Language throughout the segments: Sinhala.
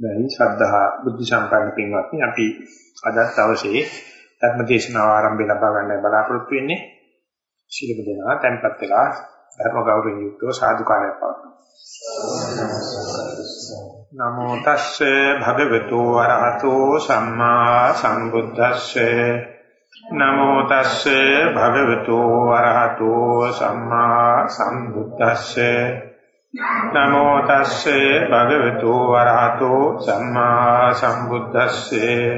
දැයි ශ්‍රද්ධා බුද්ධ සම්පන්න පින්වත්නි අපි අද දවසේ ධර්ම දේශනාව ආරම්භය ලබා ගන්න බලාපොරොත්තු වෙන්නේ. ශිලබ දෙනා tempත් වෙලා ධර්ම ගෞරවයෙන් යුක්තව සාදුකාරයක් පවතුන නමෝ තස්සේ භගවතු වරහතෝ සම්මා සම්බුද්දස්සේ. නමෝ තස්සේ භගවතු වරහතෝ සම්මා සම්බුද්දස්සේ. නමෝ තස්සේ භගවතු වරහතෝ සම්මා සම්බුද්දස්සේ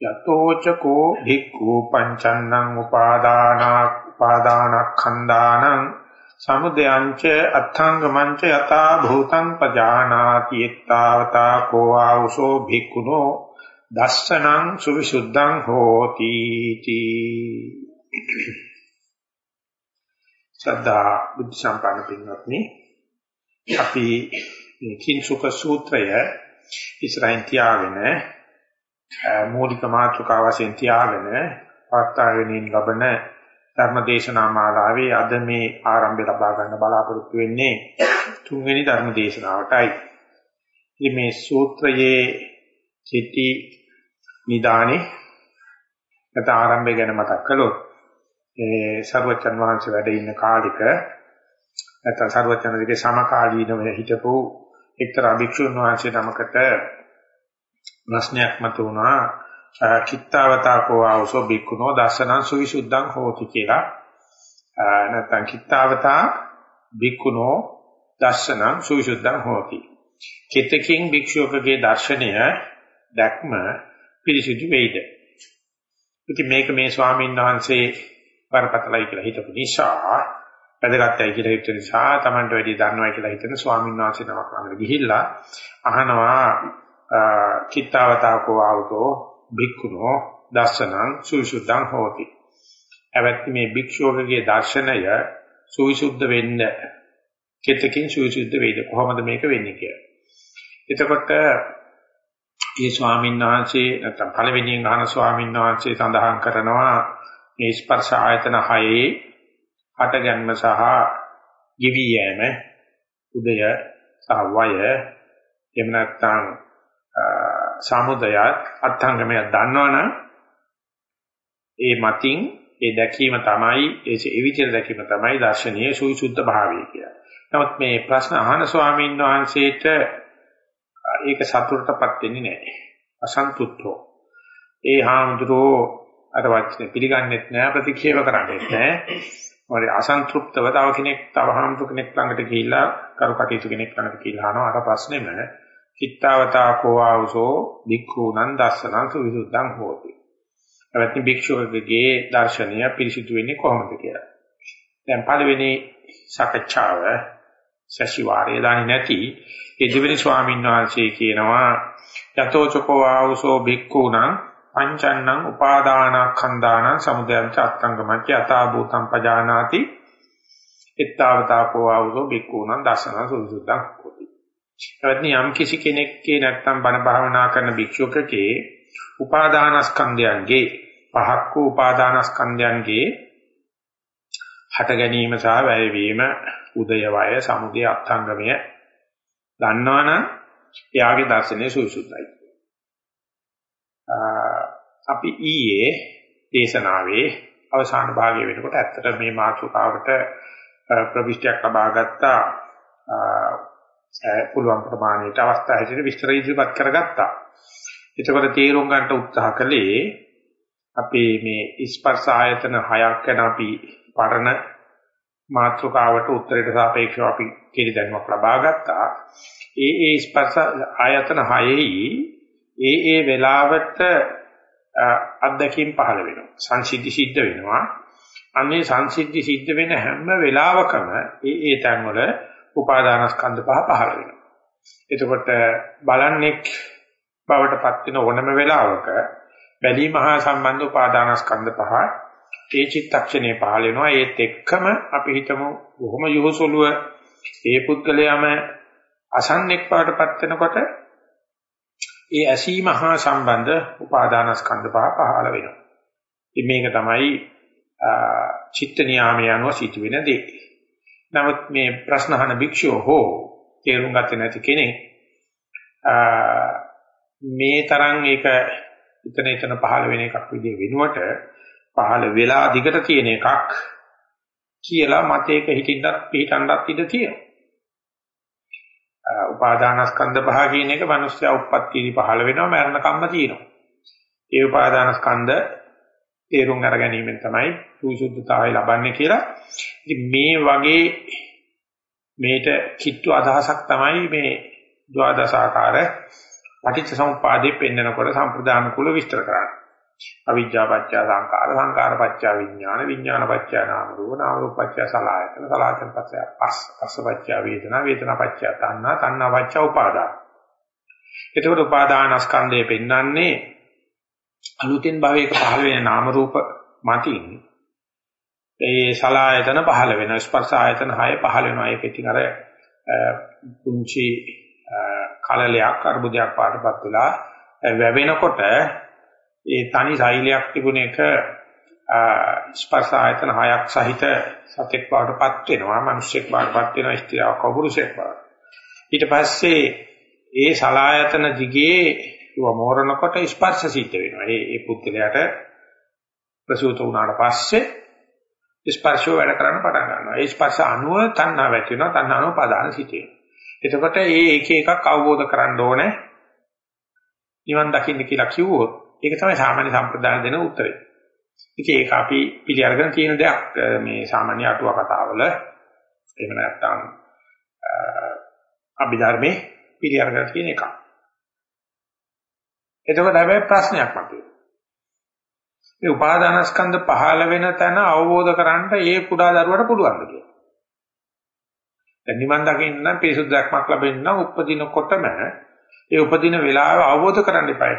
යතෝ චකෝ භික්ඛු පංචන්නං උපාදානා උපාදානක්ඛන්දානං සමුදයංච අත්ථංගමංච යතා භූතං පජානාති ත්තාවතා කෝ ආවසෝ භික්ඛුනෝ දස්සනං සුවිසුද්ධං හෝති තී ශ්‍රද්ධා බුද්ධ සම්පන්න පින්වත්නි අපි මේ කිංසුක සූත්‍රය ඉස්සරහින් තියාගෙන මූලික මාතෘකාව වශයෙන් තියාගෙන පාස්තාවෙනින් ලබන ධර්මදේශනා මාලාවේ අද මේ ආරම්භය ලබා ගන්න බලාපොරොත්තු වෙන්නේ තුන්වෙනි ධර්මදේශනාවටයි. ඉතින් මේ සූත්‍රයේ සිටි නිදානේ නැත්නම් ආරම්භය ගැන මතක් කළොත් ඒ සර්වචන් වහන්සේ වැඩ ඉන්න කාලික නැත්නම් සර්වචන් දිගේ සමකාලීනව හිටපු එක්තරා භික්ෂුන් වහන්සේ නමකට ප්‍රශ්නයක් මත වුණා කිත්තාවතාකෝ ආවසෝ බික්කුණෝ දසනං සුවිසුද්ධං හෝති කියලා. නැත්නම් කිත්තාවතා බික්කුණෝ දසනං සුවිසුද්ධං හෝති චිතකින් භික්ෂුවකගේ දර්ශනය දැක්ම පිරිසිදු වෙයිද? ඉතින් මේක මේ ස්වාමීන් වහන්සේ බරපතලයි කියලා හිතපු නිසා වැදගත්යි කියලා හිතන නිසා Tamanට වැඩි දන්නවයි කියලා හිතන ස්වාමීන් වහන්සේ නමක් ළඟට ගිහිල්ලා අහනවා කිත්තාවතාවකෝ ආවතෝ භික්ඛුනෝ දර්ශනං සුවිසුද්ධං හෝති. එවැත් මේ භික්ෂුවකගේ දර්ශනය සුවිසුද්ධ වෙන්න චිත්තකින් සුවිසුද්ධ වේද කොහොමද මේක වෙන්නේ කියලා. එතකොට මේ ස්වාමීන් වහන්සේ නැත්නම් පළවෙනියෙන් අහන ස්වාමීන් වහන්සේ සඳහන් කරනවා මේ ස්පර්ශ ආයතන හයේ හට ගැනීම සහ ගිවි යෑම උදය සහ වය එහෙම නැත්නම් සමුදය අත්ංගමය දන්නවනම් ඒ මතින් ඒ දැකීම තමයි ඒ විචාර දැකීම තමයි දර්ශනීය සුවිසුද්ධ භාවය කියලා. නමුත් මේ ප්‍රශ්න අහන ස්වාමීන් වහන්සේට ඒක සතුටටපත් වෙන්නේ නැහැ. අසන්තුෂ්ඨෝ. ඒ හාමුදුරුවෝ අර වචනේ පිළිගන්නෙත් නෑ ප්‍රතික්ෂේප කරන්නෙත් නෑ. මොකද අසන්තෘප්තව තව කෙනෙක් තව හාමුදුර කෙනෙක් ළඟට ගිහිල්ලා කරුකටයුතු කෙනෙක් ළඟට ගිහිල්ලා අහනවා අර ප්‍රශ්නේම කිත්තාවතා කෝ ආවසෝ භික්ඛූනං දස්සනං සුවිසුද්ධං හෝති. එවත්නි භික්ෂුවකගේ දර්ශනය පිරිසිදු වෙන්නේ කොහොමද කියලා. දැන් පළවෙනි සාකච්ඡාව සසිවාරේ දාන්නේ නැති ඒ දෙවෙනි ස්වාමීන් වහන්සේ කියනවා යතෝචකෝ ආවසෝ භික්ඛූනං පංචන්නං උපාදානස්කන්ධානං සමුදයං ච අත්තංගමච්ච යථා භූතං පජානාති ittavatapo ආවුසෝ බික්කූණං දසන සුසුද්ධං කොට. එවත්නි යම් කිසි කෙනෙක්ගේ නැත්තම් බණ භාවනා කරන භික්ෂුවකගේ උපාදානස්කන්ධයන්ගේ පහක් වූ උපාදානස්කන්ධයන්ගේ හට ගැනීම සහ වැය වීම උදය වය සමුදය අත්ංගමය දන්නවනම් එයාගේ දර්ශනය සුසුද්ධයි. අපි ඊයේ දේශනාවේ අවසාන භාගය වෙනකොට ඇත්තට මේ මාතෘකාවට ප්‍රවිෂ්ටයක් ලබා ගත්තා පුළුවන් ප්‍රමාණයට අවස්ථා හැටියට විස්තර ඉදිරිපත් කරගත්තා. එතකොට තීරුම් ගන්නට උත්සාහ කළේ අපි මේ ස්පර්ශ ආයතන හයක් ගැන අපි පරණ මාතෘකාවට උත්තරයට සාපේක්ෂව අපි කීරි දැනුමක් ලබා ගත්තා. ඒ ඒ ස්පර්ශ ආයතන හයෙහි ඒ ඒ වෙලාවට අත්දැකීම් පහළ වෙනවා. සංසිද්ධි සිද්ධ වෙනවා. අන්නේ සංසිද්ධි සිද්ධ වෙන හැම වෙලාවකම ඒ ඒ තැන් වල උපාදානස්කන්ධ පහ පහළ වෙනවා. එතකොට බලන්නේක් බවටපත් වෙන ඕනම වෙලාවක බැලීම හා සම්බන්ධ උපාදානස්කන්ධ පහ ඒ චිත්තක්ෂණේ පහළ වෙනවා. ඒත් එක්කම අපි හිතමු බොහොම යොහසොලුව ඒ පුද්ගලයාම අසන්නෙක් බවටපත් වෙනකොට ඒ ඇසීම හා සම්බන්ධ උපාදානස්කන්ධ පහ පහළ වෙනවා. ඉතින් මේක තමයි චිත්ත නියාමය අනුව සිදුවෙන දේ. නමුත් මේ ප්‍රශ්න අහන භික්ෂුව හෝ තේරුම් ගත්තේ නැති කෙනෙක් මේ තරම් ඒක එතන එතන පහළ වෙන එකක් විදිහ වෙනුවට පහළ වෙලා දිගට තියෙන එකක් කියලා මතයක හිතින්නත් පිටන්නත් ඉඩ තියෙනවා. උපාදානස්කන්ධ පහ කියන එක මිනිස්සයා උප්පත්තියදී පහළ වෙනවා මරණ කම්ම තියෙනවා. ඒ උපාදානස්කන්ධ තේරුම් අර ගැනීමෙන් තමයි සුසුද්ධතාවය ලබන්නේ කියලා. ඉතින් මේ වගේ මේට කිට්ටු අදහසක් තමයි මේ ද්වාදසාකාර පටිච්ච සමුප්පාදේ පෙන්නකොට සම්ප්‍රදාන කුල විස්තර කරන්නේ. අවිජ්ජා පත්‍ය සංකාර සංකාර පත්‍ය විඥාන විඥාන පත්‍ය නාම රූප නාම රූප පත්‍ය සලආයතන සලආයතන පත්‍ය පස් පස්ස පත්‍ය වේදනා වේදනා පත්‍ය තණ්හා තණ්හා පත්‍ය උපාදාන. එතකොට උපාදානස්කන්ධය පෙන්වන්නේ අලුතෙන් භවයක පහළ වෙන නාම රූප මතින් ඒ සලායතන පහළ වෙන ස්පර්ශ ආයතන 6 පහළ වෙනවා ඒක ඉතින් අර පුංචි කලලයක් අර්බුදයක් පාටපත් වෙලා වැවෙනකොට ඒ තනි ශෛලයක් තිබුණ එක ස්පර්ශ ආයතන 6ක් සහිත සතෙක් පාටපත් වෙනවා මිනිසෙක් පාටපත් වෙනවා ස්ත්‍රියක් කවුරුසෙක් පාට ඊට පස්සේ ඒ සලායතන දිගේ ඒව මෝරනකොට ස්පර්ශ සිද්ධ වෙනවා. ඒ ඒ පුද්ගලයාට ප්‍රසූත වුණාට පස්සේ ස්පර්ශය වැඩ කරන්න පටන් ගන්නවා. ඒ ස්පර්ශ අනුව තණ්හා වැටි වෙනවා. තණ්හා අනුව පදාන සිටේ. එතකොට මේ එක එකක් අවබෝධ කරගන්න ඕනේ. නිවන් දකින්න කියලා කිව්වොත් ඒක තමයි සාමාන්‍ය සම්ප්‍රදාය දෙන උත්තරේ. ඉතින් ඒක අපි පිළි අරගෙන තියෙන දෙයක් මේ සාමාන්‍ය අටුවා කතාවල එහෙම නැත්නම් අභිධර්මයේ පිළි අරගෙන තියෙන එකක්. එතකොට හැබැයි ප්‍රශ්නයක් මතුවේ. මේ උපාදානස්කන්ධ පහළ වෙන තැන අවබෝධ කරගන්න ඒ කුඩා දරුවට පුළුවන්ද කියලා. දැන් නිවන් දකින්න නම් පිරිසුදුක්මක් ලැබෙන්න නම් උපදිනකොටම ඒ උපදින වෙලාව අවබෝධ කරගන්න එපායි.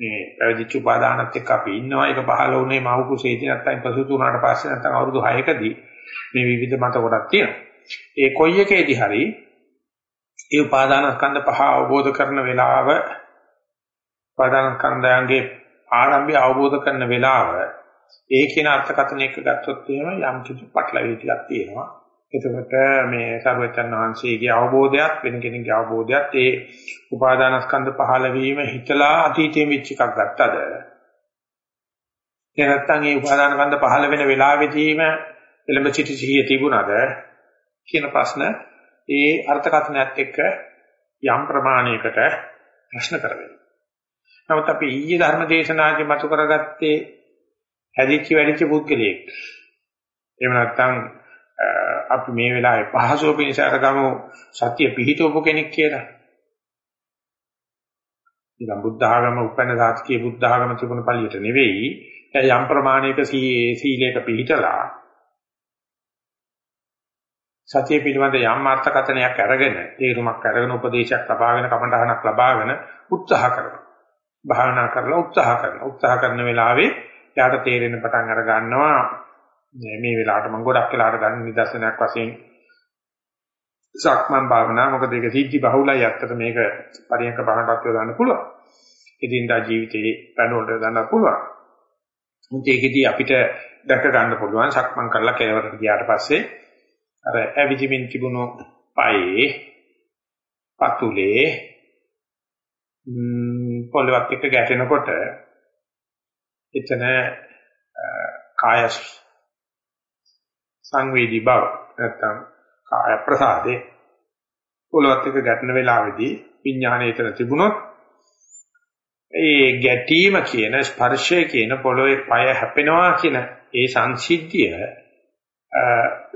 මේ පැවිදිච්ච උපාදානත් එක්ක අපි ඉන්නවා ඒක පහළ වුණේ මහු කුසේදී නැත්නම් ප්‍රසූත වුණාට පස්සේ නැත්නම් අවුරුදු 6කදී මේ විවිධ මත කොටක් තියෙනවා. ඒ කොයි එකේදී හරි ඒ උපාදානස්කන්ධ පහ අවබෝධ කරන වෙලාව උපාදාන ස්කන්ධයන්ගේ ආරම්භය අවබෝධ කරන වෙලාව ඒ කියන අර්ථකථන එක ගත්තොත් එහෙම යම් කිසි පටලවිලි ටිකක් තියෙනවා. එතකොට මේ සර්වචන් වහන්සේගේ අවබෝධයත් වෙන කෙනෙකුගේ අවබෝධයත් ඒ උපාදාන ස්කන්ධ පහළ වීම හිතලා අතීතයේ වෙච්ච එකක් ගත්තද ඒ නැත්තම් ඒ උපාදාන ස්කන්ධ පහළ වෙන වෙලාවෙදීම එළඹ සිටි සිහිය තිබුණාද කියන ප්‍රශ්න ඒ අර්ථකථනයත් එක්ක යම් ප්‍රමාණයකට ප්‍රශ්න කරවෙනවා. නමුත් අපි ඊයේ ධර්ම දේශනාදී මතු කරගත්තේ හැදිච්ච වැඩිච්ච පුද්ගලයෙක්. එහෙම නැත්නම් අපි මේ වෙලාවේ පහසුව පිණිස අරගමු සත්‍ය පිහිටවපු කෙනෙක් කියලා. ඉතින් බුද්ධ ආගම උපන්න සාත්‍කීය බුද්ධ ආගම තිබුණ පළියට නෙවෙයි යම් ප්‍රමාණයක සීලයක පිළිතලා සතිය පිළිබඳ යම් අර්ථකථනයක් අරගෙන තේරුමක් අරගෙන උපදේශයක් ලබාගෙන කමඨහනක් ලබාගෙන උත්සාහ කරනවා. භාවනා කරලා උත්සාහ කරනවා. උත්සාහ කරන වෙලාවේ යාට තේරෙන පටන් අර ගන්නවා මේ වෙලාවට මම ගොඩක් වෙලාවට ගන්න නිදර්ශනයක් වශයෙන් සක්මන් භාවනා මොකද ඒක සිද්ධි බහුලයි අත්තට මේක පරියන්ක භාවනාවක් යොදන්න පුළුවන්. ඉදින්දා ජීවිතේ පැනවලට යොදන්න පුළුවන්. මුත් ඒකෙදී අපිට දැක ගන්න පුළුවන් සක්මන් කරලා කෙලවරට ගියාට පස්සේ අර ඇවිදිමින් තිබුණු පායේ පතුලේ පොළවත් එක්ක ගැටෙනකොට එතන කාය සංවේදී බව නැත්තම් කාය ප්‍රසාදේ පොළවත් එක්ක ගැටෙන වෙලාවේදී විඥානයේ එතන තිබුණොත් ඒ ගැටීම කියන ස්පර්ශය කියන පොළොවේ පය හැපෙනවා කියන ඒ සංසිද්ධිය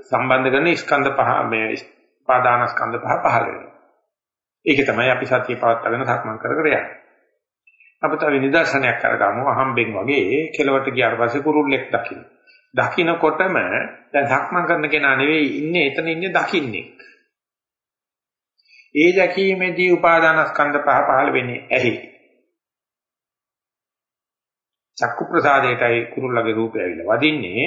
සම්බන්ධ කරන ස්කන්ධ පහ මේ පාදාන ස්කන්ධ පහ පහළ වෙනවා ඒක තමයි අපි සතිය පවත්වාගෙන සක්මන් කර කර යන්නේ. අපිට විනිදර්ශනයක් කරගමු අහම්බෙන් වගේ කෙලවට ගියාට පස්සේ කුරුල්ලෙක් දකින්න. දකින්නකොටම දැන් සක්මන් කරන කෙනා නෙවෙයි ඉන්නේ එතන ඉන්නේ දකින්නේ. ඒ දැකීමේදී උපාදානස්කන්ධ පහ පහළ වෙන්නේ ඇහි. චක්කු ප්‍රසාදයටයි කුරුල්ලගේ රූපය ඇවිල්ලා වදින්නේ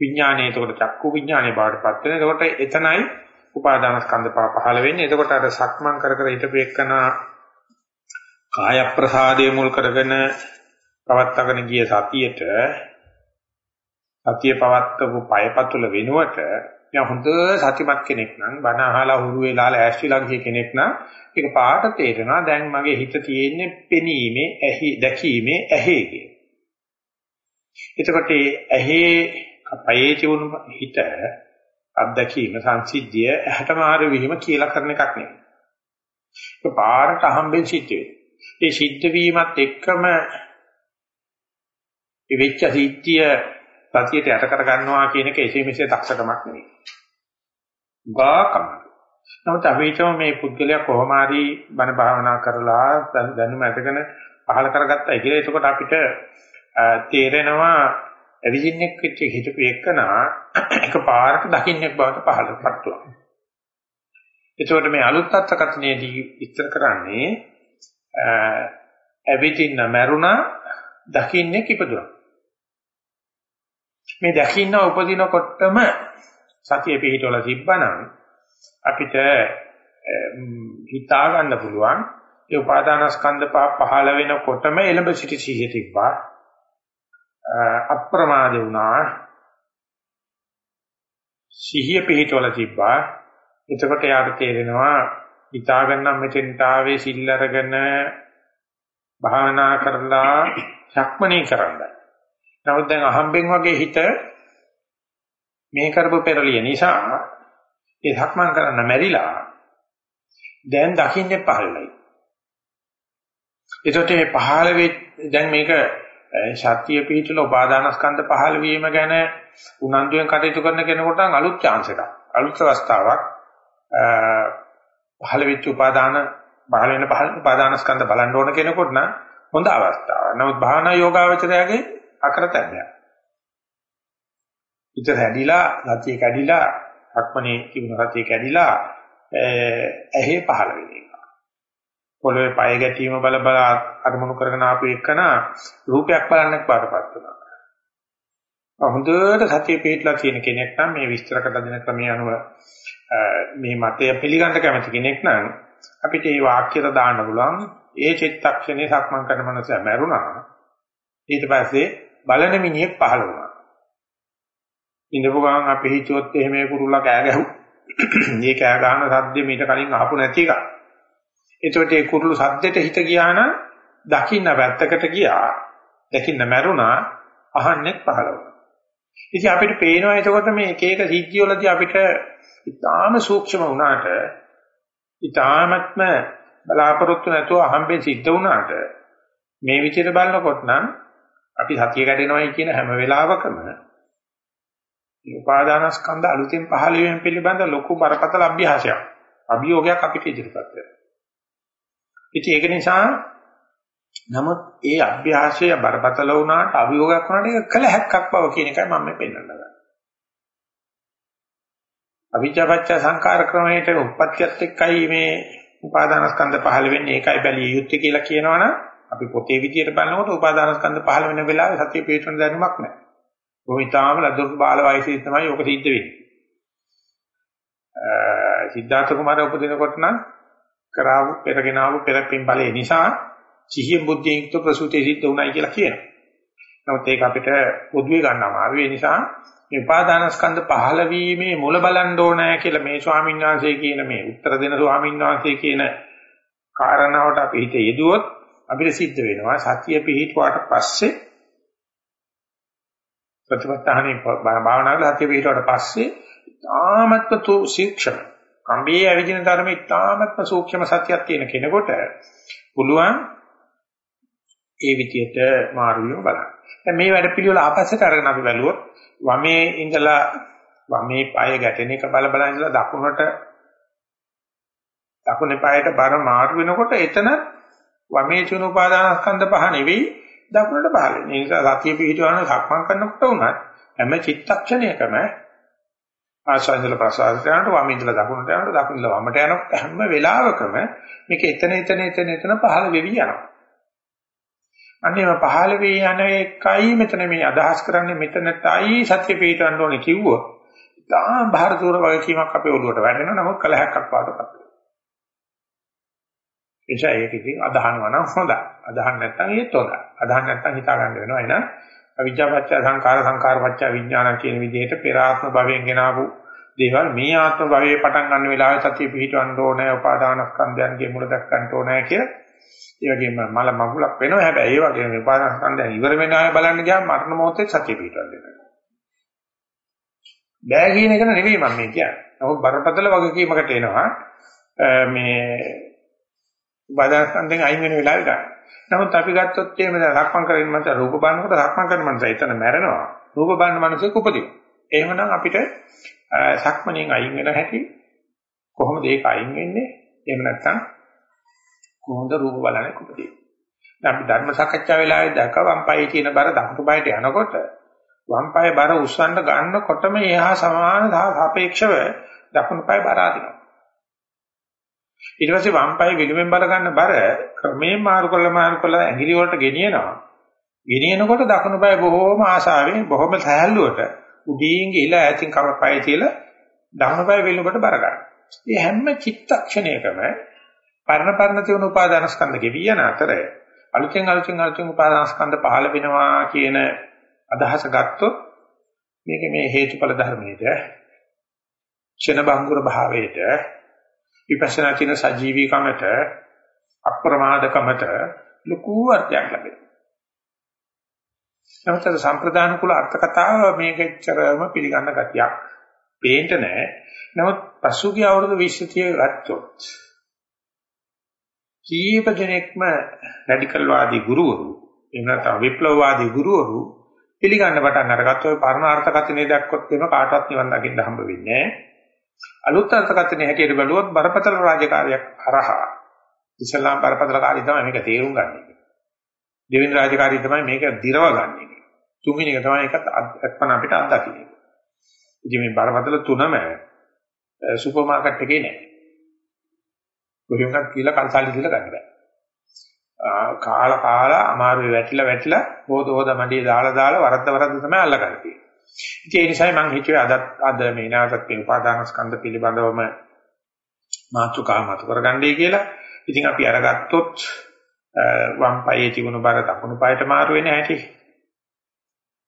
විඥානයේ එතකොට චක්කු විඥානයේ බාටපත් වෙන. එතකොට එතනයි උපාදාන ස්කන්ධ පහළ වෙන්නේ. එතකොට අර සක්මන් කර කර හිටපු එකන කාය ප්‍රසාදයේ මුල් කරගෙන පවත්වාගෙන ගිය සතියට සතිය පවත්වපු පයපතුල වෙනුවට දැන් හොඳ සත්‍යමත් කෙනෙක් නම් බණ අහලා හුරු වෙලා ලෑස්තිලා ගිය කෙනෙක් නම් ඒක පාට තේරෙනවා දැන් මගේ හිත තියෙන්නේ පෙනීමේ ඇහි දැකීමේ ඇහි කියන. එතකොට ඇහි කපයේ තිබුණු හිත අත්දැකීම සංසිද්ධිය ඇහැට මාරු වීම කියලා කරන එකක් නෙවෙයි. ඒක පාරට අහම්බෙන් සිද්ධ වෙනවා. ඒ සිද්ධ වීමත් එක්කම ඒ වෙච්ච සිද්ධිය සතියට යට කර ගන්නවා කියන එක එසේ මෙසේ දක්ෂකමක් නෙවෙයි. ගාකම. නමුත් අපිටම මේ පුද්ගලයා කොහොම හරි බණ භාවනා කරලා දැනුම ඇතිගෙන පහල කරගත්තා කියලා එතකොට අපිට තේරෙනවා අවිජින්නෙක් වෙච්ච හිතපු එකනා එක පාරට දකින්නෙක් බවට පහලපත් වෙනවා. එතකොට මේ අලුත් අත්කථනයේදී විස්තර කරන්නේ අවිජින්න මරුණා දකින්නෙක් ඉපදුණා. මේ දකින්න උපදිනකොටම සතිය පිහිටවල තිබ්බනම් අපිට හිතා ගන්න පුළුවන්. ඒ උපාදානස්කන්ධ පහළ වෙනකොටම එළඹ සිටි සිහිය තිබ්බා. අප්‍රමාද වුණා. සිහිය පිහිටවල තිබ්බා. එතකොට යාට තේරෙනවා හිතා ගන්න මෙතෙන්ට ආවේ සිල් අරගෙන භාවනා කරලා සක්මණේ කරන්නයි. නමුත් දැන් අහම්බෙන් වගේ හිත මේ කරපු පෙරලිය නිසා ඒ ධක්මං කරන්න මැරිලා දැන් දකින්නේ පහළයි. ඒකට මේ පහළ දැන් මේක සත්‍ය පිහිටල උපාදානස්කන්ධ පහළ වීම ගැන උනන්දුවෙන් කටයුතු කරන කෙනෙකුට අලුත් chance එකක්. අලුත් අවස්ථාවක් පහළ වෙච්ච උපාදාන පහළ වෙන පහළ උපාදානස්කන්ධ බලන්න ඕන කෙනෙකුට නම් හොඳ අවස්ථාවක්. නමුත් භාවනා යෝගාවචරයගේ අකරතැබ්බයක්. හිත හැදිලා, නැතිය කැඩිලා, අක්මනේ තිබුණ සතිය කැඩිලා ඇහි පහළ වෙනවා. පොළවේ පය ගැටීම බල බල අරමුණු කරගෙන ආපු එකන රූපයක් බලන්න පාටපත් වෙනවා. හොඳට සතිය පිටලා තියෙන කෙනෙක් නම් මේ විස්තර කරලා දෙන ක්‍රමයේ අනුව මේ මතය පිළිගන්න කැමති කෙනෙක් නම් අපිට මේ වාක්‍යයට දාන්න පුළුවන් ඒ චිත්තක්ෂණේ සක්මන් කරන මනස මැරුණා ඊට පස්සේ බලන මිනිහෙක් පහළ වුණා. ඉඳපු ගමන් අපි හිතුවොත් එහෙම කුරුල්ලා කෑ ගැහුව. මේ කෑ ගහන සද්දෙ මීට කලින් අහපු නැති එක. ඒකට ඒ කුරුළු සද්දෙට හිත ගියා නම් දකින්න වැත්තකට ගියා. දකින්න මැරුණා අහන්නේ පහළ වුණා. ඉතින් අපිට පේනවා එතකොට මේ එක එක සිද්ධිවලදී අපිට ඉතාම සූක්ෂම වුණාට ඉතාමත්ම බලාපොරොත්තු නැතුව අහම්බෙන් සිද්ධ වුණාට මේ විදිහට බලනකොට නම් අපි සතිය කැඩෙනවයි කියන හැම වෙලාවකම උපාදානස්කන්ධ අලුතෙන් පහළ වීම පිළිබඳ ලොකු බරපතල අභ්‍යාසයක් අභියෝගයක් අපිට ඉදිරිපත් වෙනවා. ඉතින් ඒක නිසා නමුත් ඒ අභ්‍යාසය බරපතල වුණාට අභියෝගයක් වුණාට ඒක කළ හැක්කක් බව කියන එකයි මම මේ පෙන්වන්න ගන්නේ. අවිජ්ජාපච්ච සංකාර ක්‍රමයට උප්පත්තියත් එක්කයි මේ උපාදානස්කන්ධ පහළ වෙන්නේ ඒකයි බැලිය යුත්තේ කියලා කියනවනම් අපි පොතේ විදියට බලනකොට උපාදානස්කන්ධ පහළ වෙන වෙලාවේ සතිය පිටුන දැනුමක් නැහැ. කොහොමිතාම ලදොස් බාල වයසේ තමයි ඔක සිද්ධ වෙන්නේ. සිද්ධාර්ථ කුමාරය උපදිනකොට නම් කරාවු පෙරගෙන ආවු පෙරපින් බලේ නිසා සිහිය බුද්ධියෙන් යුක්ත ප්‍රසූතිය සිද්ධ වුණයි කියලා කියනවා. නමුත් ඒක අපිට පොදුවේ ගන්න අමාරු. ඒ නිසා මේ උපාදානස්කන්ධ පහළ වීමේ මුල බලන්න ඕනෑ කියලා මේ ස්වාමීන් වහන්සේ කියන මේ උත්තර දෙන ස්වාමීන් වහන්සේ කියන කාරණාවට අපි හිත යෙදුවොත් අපිට සිද්ධ වෙනවා සතිය පිහිටුවාට පස්සේ ප්‍රතිපත්තහනේ භාවනාවල සතිය පිහිටුවාට පස්සේ තාමත්ම තු සූක්ෂම කම්බේ ඇවිදින ධර්ම තාමත්ම සූක්ෂම සතියක් තියෙන කෙනෙකුට පුළුවන් ඒ විදියට මාරුවියම බලන්න. දැන් මේ වැඩ පිළිවෙල ආපස්සට අරගෙන අපි බැලුවොත් වමේ ඉඳලා වමේ පාය ගැටෙන එක බල බල ඉඳලා දකුණට දකුණේ පායට බර මාරු වෙනකොට එතන වමේ චුන උපාදානස්කන්ධ පහ නෙවෙයි දකුණට පහළ. ඒ නිසා සතිය පිහිටවන සක්මන් කරනකොට උනත් හැම චිත්තක්ෂණයකම ආශාන්දල ප්‍රසාරයට යනකොට වමේ ඉඳලා දකුණට යනකොට දකුණ ඉඳලා වමට යනකොට හැම වෙලාවකම මේක එතන එතන එතන එතන පහළ වෙවි යනවා. අන්නේම පහළ වේ යන එකයි මෙතන මේ අදහස් කරන්නේ මෙතනටයි සත්‍ය පිටවන්න ඕනේ කිව්වොත්. තාම භාරතූර වගකීමක් අපේ ඔළුවට වැටෙනවා නමුත් කලහයක්ක් පාටපත් වෙනවා. එනිසා ඒක ඉතින් අදහනවා නම් හොඳයි. අදහන්න නැත්නම් ඒත් හොඳයි. අදහන්න නැත්නම් හිතා ගන්න වෙනවා. එහෙනම් අවිජ්ජාපච්ච සංකාර සංකාරපච්ච විඥාන කියන විදිහට පෙර ආත්ම භවයෙන් ගෙනාවු දේවල් මේ ආත්ම භවයේ පටන් ගන්න වෙලාවේ සතිය පිහිටවන්න ඕනේ උපාදානස්කන්ධයන්ගේ මුල දක් ගන්න ඕනේ කියලා. ඒ වගේම මල මගුලක් වෙනවා හැබැයි ඒ වගේම උපාදානස්කන්ධයන් ඉවර වෙනාය බලන්න ගියාම මරණ මොහොතේ සතිය පිහිටවන්න වෙනවා. බෑ කියන එක නෙවෙයි මම මේ කියන්නේ. නමුත් බරපතල වගකීමකට එනවා මේ උපාදානස්කන්ධෙන් අයින් වෙන වෙලාවේ ගන්න. නමුත් අපි ගත්තොත් එහෙම දැන් රක්මන් කරගෙන මනස රූප බලනකොට රක්මන් කරන මනස එතන මැරෙනවා. රූප බලන මනසෙක උපදිනවා. එහෙමනම් අපිට සක්මණෙන් අයින් වෙන හැටි කොහොමද ඒක අයින් වෙන්නේ? එහෙම නැත්නම් කොහොමද රූප බලන්නේ කුපදී? දැන් අපි ධර්ම සාකච්ඡා වෙලාවේ දැක වම්පයි කියන බර දකුණු පායට යනකොට වම්පය බර උස්සන්න ගන්නකොටම එහා සමාන සාපේක්ෂව දකුණු පාය බර අදිනවා. ඊට පස්සේ වම්පය විලුමෙන් බල ගන්න බර ක්‍රමයෙන් මාරු කරලා මාරු කරලා ඇඟිලි වලට ගෙනියනවා. ගෙනියනකොට දකුණු පාය බොහොම ආසාවෙන් බොහොම සහැල්ලුවට උඩින් ගිහිලා ඈතින් කරපය තියලා දකුණු පාය විලුමකට බර ගන්නවා. මේ හැම චිත්තක්ෂණයකම පරණ පරණ තියුණු උපාදානස්කන්ධ ගෙවියන අතර අලුතෙන් අලුතෙන් අලුතෙන් උපාදානස්කන්ධ පහළ වෙනවා කියන අදහස ගත්තොත් මේක මේ හේතුඵල ධර්මයේද ක්ෂණ බංගුර භාවයේද විපස්සනා කියන සජීවීකමට අප්‍රමාදකමට ලකු අර්ථයක් ලැබෙනවා. නමුත් සම්ප්‍රදාන කුල අර්ථ කතාව මේකෙච්චරම පිළිගන්න ගතියක් පේන්න නැහැ. නමුත් පසුගිය අවුරුදු 20 30 ගත්තොත් කීප දෙනෙක්ම රැඩිකල් වාදී ගුරුවරු එහෙම නැත්නම් විප්ලවවාදී ගුරුවරු පිළිගන්න පටන් අරගත්ත ඔය පරණ අර්ථකථනය දැක්කොත් එම කාටවත් නිවන් දකින්න හම්බ වෙන්නේ අලුත් අර්ථකථනය හැටියට බලුවොත් බරපතල රාජකාරියක් හරහා ඉස්ලාම් බරපතල කාර්යය තමයි මේක තේරුම් ගන්න එක. දෙවෙනි රාජකාරිය තමයි මේක දිරව ගන්න එක. තුන්වෙනි එක තමයි ඒකත් අත්පන අපිට අත්දකින්න. ඉතින් මේ බරපතල තුනම සුපර් මාකට් එකේ නෑ. කොහෙන්වත් කියලා කන්සල්ටි දීලා ගන්න බෑ. කාලා කාලා අමාරුවේ වැටිලා වැටිලා හොද හොද මඩිය දාලා දාලා වරද්ද වරද්ද තමයි අල්ලගන්නේ තියෙන්නේ. ඉතින් ඒ නිසායි මම හිතුවේ අද අද මේ නාසත් මේ උපාදාන ස්කන්ධ පිළිබඳවම මාතෘකා මත කරගන්නයි කියලා. ඉතින් අපි අරගත්තොත් වම් පායේ තිබුණු බර දකුණු පායට මාරු වෙන හැටි.